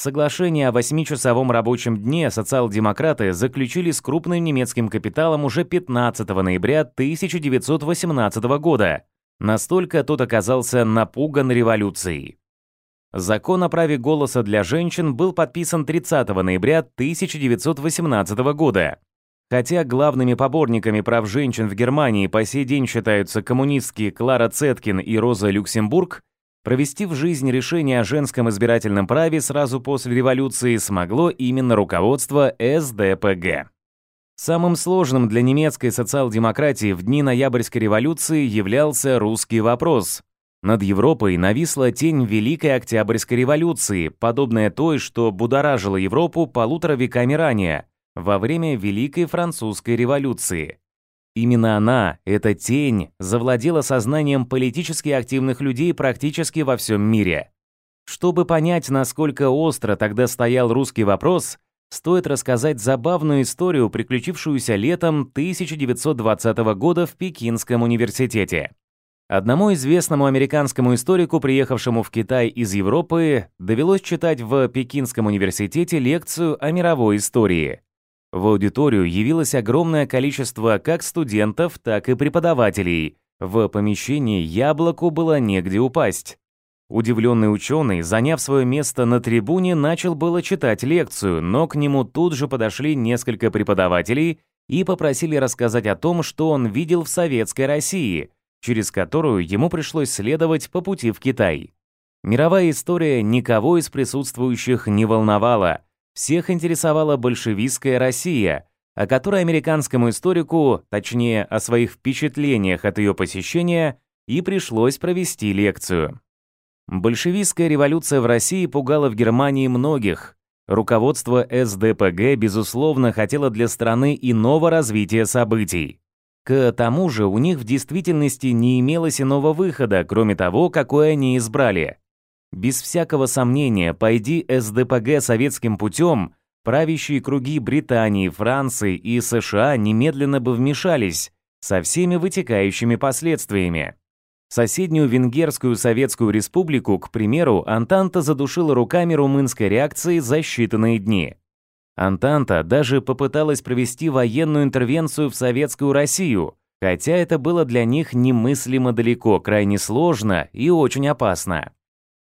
[SPEAKER 1] Соглашение о восьмичасовом рабочем дне социал-демократы заключили с крупным немецким капиталом уже 15 ноября 1918 года. Настолько тот оказался напуган революцией. Закон о праве голоса для женщин был подписан 30 ноября 1918 года. Хотя главными поборниками прав женщин в Германии по сей день считаются коммунистские Клара Цеткин и Роза Люксембург, Провести в жизнь решение о женском избирательном праве сразу после революции смогло именно руководство СДПГ. Самым сложным для немецкой социал-демократии в дни ноябрьской революции являлся русский вопрос. Над Европой нависла тень Великой Октябрьской революции, подобная той, что будоражила Европу полутора веками ранее, во время Великой Французской революции. Именно она, эта тень, завладела сознанием политически активных людей практически во всем мире. Чтобы понять, насколько остро тогда стоял русский вопрос, стоит рассказать забавную историю, приключившуюся летом 1920 года в Пекинском университете. Одному известному американскому историку, приехавшему в Китай из Европы, довелось читать в Пекинском университете лекцию о мировой истории. В аудиторию явилось огромное количество как студентов, так и преподавателей. В помещении яблоку было негде упасть. Удивленный ученый, заняв свое место на трибуне, начал было читать лекцию, но к нему тут же подошли несколько преподавателей и попросили рассказать о том, что он видел в Советской России, через которую ему пришлось следовать по пути в Китай. Мировая история никого из присутствующих не волновала – всех интересовала большевистская Россия, о которой американскому историку, точнее, о своих впечатлениях от ее посещения, и пришлось провести лекцию. Большевистская революция в России пугала в Германии многих. Руководство СДПГ, безусловно, хотело для страны иного развития событий. К тому же у них в действительности не имелось иного выхода, кроме того, какое они избрали – без всякого сомнения, пойди СДПГ советским путем, правящие круги Британии, Франции и США немедленно бы вмешались со всеми вытекающими последствиями. Соседнюю Венгерскую Советскую Республику, к примеру, Антанта задушила руками румынской реакции за считанные дни. Антанта даже попыталась провести военную интервенцию в Советскую Россию, хотя это было для них немыслимо далеко, крайне сложно и очень опасно.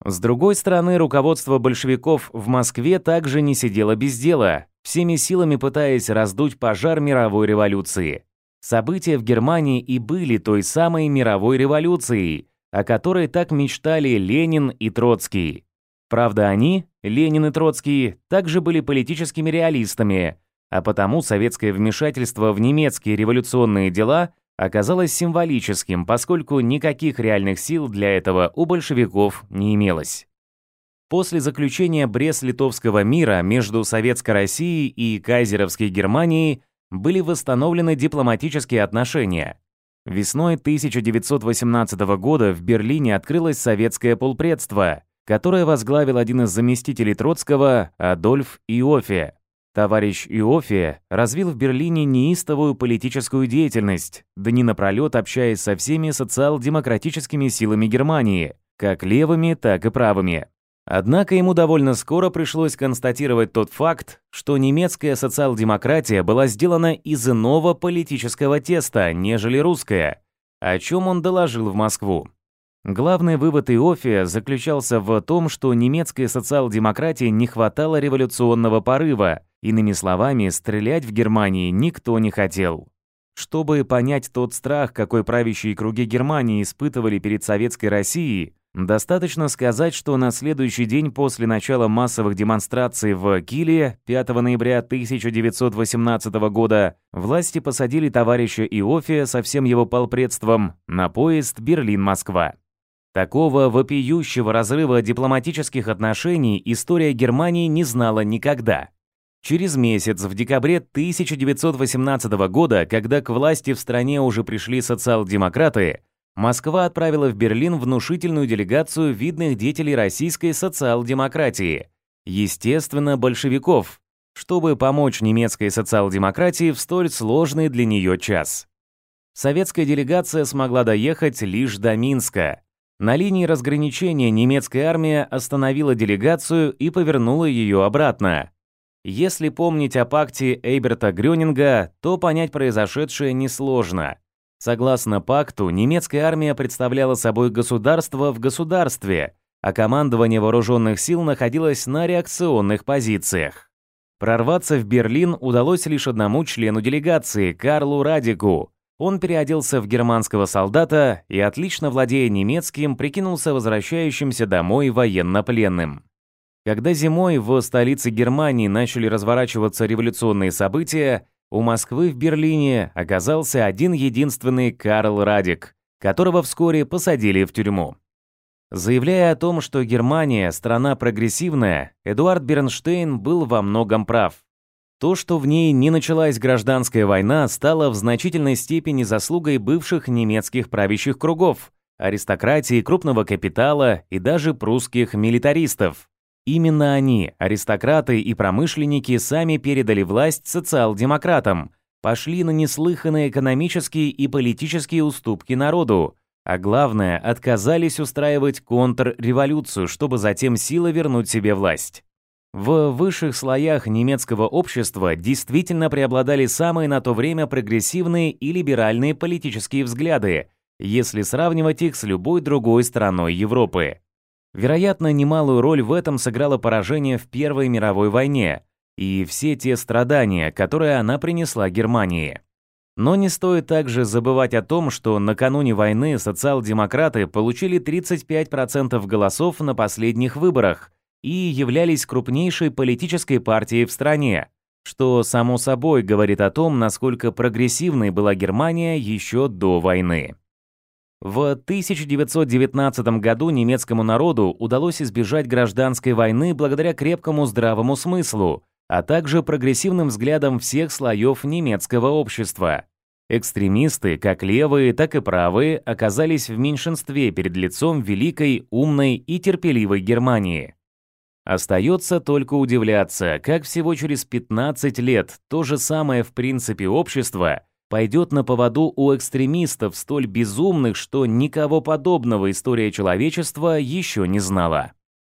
[SPEAKER 1] С другой стороны, руководство большевиков в Москве также не сидело без дела, всеми силами пытаясь раздуть пожар мировой революции. События в Германии и были той самой мировой революцией, о которой так мечтали Ленин и Троцкий. Правда, они, Ленин и Троцкий, также были политическими реалистами, а потому советское вмешательство в немецкие революционные дела – оказалось символическим, поскольку никаких реальных сил для этого у большевиков не имелось. После заключения Брест-Литовского мира между Советской Россией и Кайзеровской Германией были восстановлены дипломатические отношения. Весной 1918 года в Берлине открылось советское полпредство, которое возглавил один из заместителей Троцкого Адольф Иофе. Товарищ Иофия развил в Берлине неистовую политическую деятельность, дни напролет общаясь со всеми социал-демократическими силами Германии, как левыми, так и правыми. Однако ему довольно скоро пришлось констатировать тот факт, что немецкая социал-демократия была сделана из иного политического теста, нежели русская, о чем он доложил в Москву. Главный вывод Иофия заключался в том, что немецкой социал-демократии не хватало революционного порыва, иными словами, стрелять в Германии никто не хотел. Чтобы понять тот страх, какой правящие круги Германии испытывали перед советской Россией, достаточно сказать, что на следующий день после начала массовых демонстраций в Киле 5 ноября 1918 года власти посадили товарища Иофия со всем его полпредством на поезд Берлин-Москва. Такого вопиющего разрыва дипломатических отношений история Германии не знала никогда. Через месяц, в декабре 1918 года, когда к власти в стране уже пришли социал-демократы, Москва отправила в Берлин внушительную делегацию видных деятелей российской социал-демократии, естественно, большевиков, чтобы помочь немецкой социал-демократии в столь сложный для нее час. Советская делегация смогла доехать лишь до Минска – на линии разграничения немецкая армия остановила делегацию и повернула ее обратно. Если помнить о пакте Эйберта Грёнинга, то понять произошедшее несложно. Согласно пакту, немецкая армия представляла собой государство в государстве, а командование вооруженных сил находилось на реакционных позициях. Прорваться в Берлин удалось лишь одному члену делегации, Карлу Радику, он переоделся в германского солдата и, отлично владея немецким, прикинулся возвращающимся домой военнопленным. Когда зимой в столице Германии начали разворачиваться революционные события, у Москвы в Берлине оказался один единственный Карл Радик, которого вскоре посадили в тюрьму. Заявляя о том, что Германия – страна прогрессивная, Эдуард Бернштейн был во многом прав. То, что в ней не началась гражданская война, стало в значительной степени заслугой бывших немецких правящих кругов, аристократии крупного капитала и даже прусских милитаристов. Именно они, аристократы и промышленники, сами передали власть социал-демократам, пошли на неслыханные экономические и политические уступки народу, а главное, отказались устраивать контрреволюцию, чтобы затем сила вернуть себе власть. В высших слоях немецкого общества действительно преобладали самые на то время прогрессивные и либеральные политические взгляды, если сравнивать их с любой другой страной Европы. Вероятно, немалую роль в этом сыграло поражение в Первой мировой войне и все те страдания, которые она принесла Германии. Но не стоит также забывать о том, что накануне войны социал-демократы получили 35% голосов на последних выборах, и являлись крупнейшей политической партией в стране, что, само собой, говорит о том, насколько прогрессивной была Германия еще до войны. В 1919 году немецкому народу удалось избежать гражданской войны благодаря крепкому здравому смыслу, а также прогрессивным взглядам всех слоев немецкого общества. Экстремисты, как левые, так и правые, оказались в меньшинстве перед лицом великой, умной и терпеливой Германии. Остается только удивляться, как всего через 15 лет то же самое в принципе общество пойдет на поводу у экстремистов столь безумных, что никого подобного история человечества еще не знала.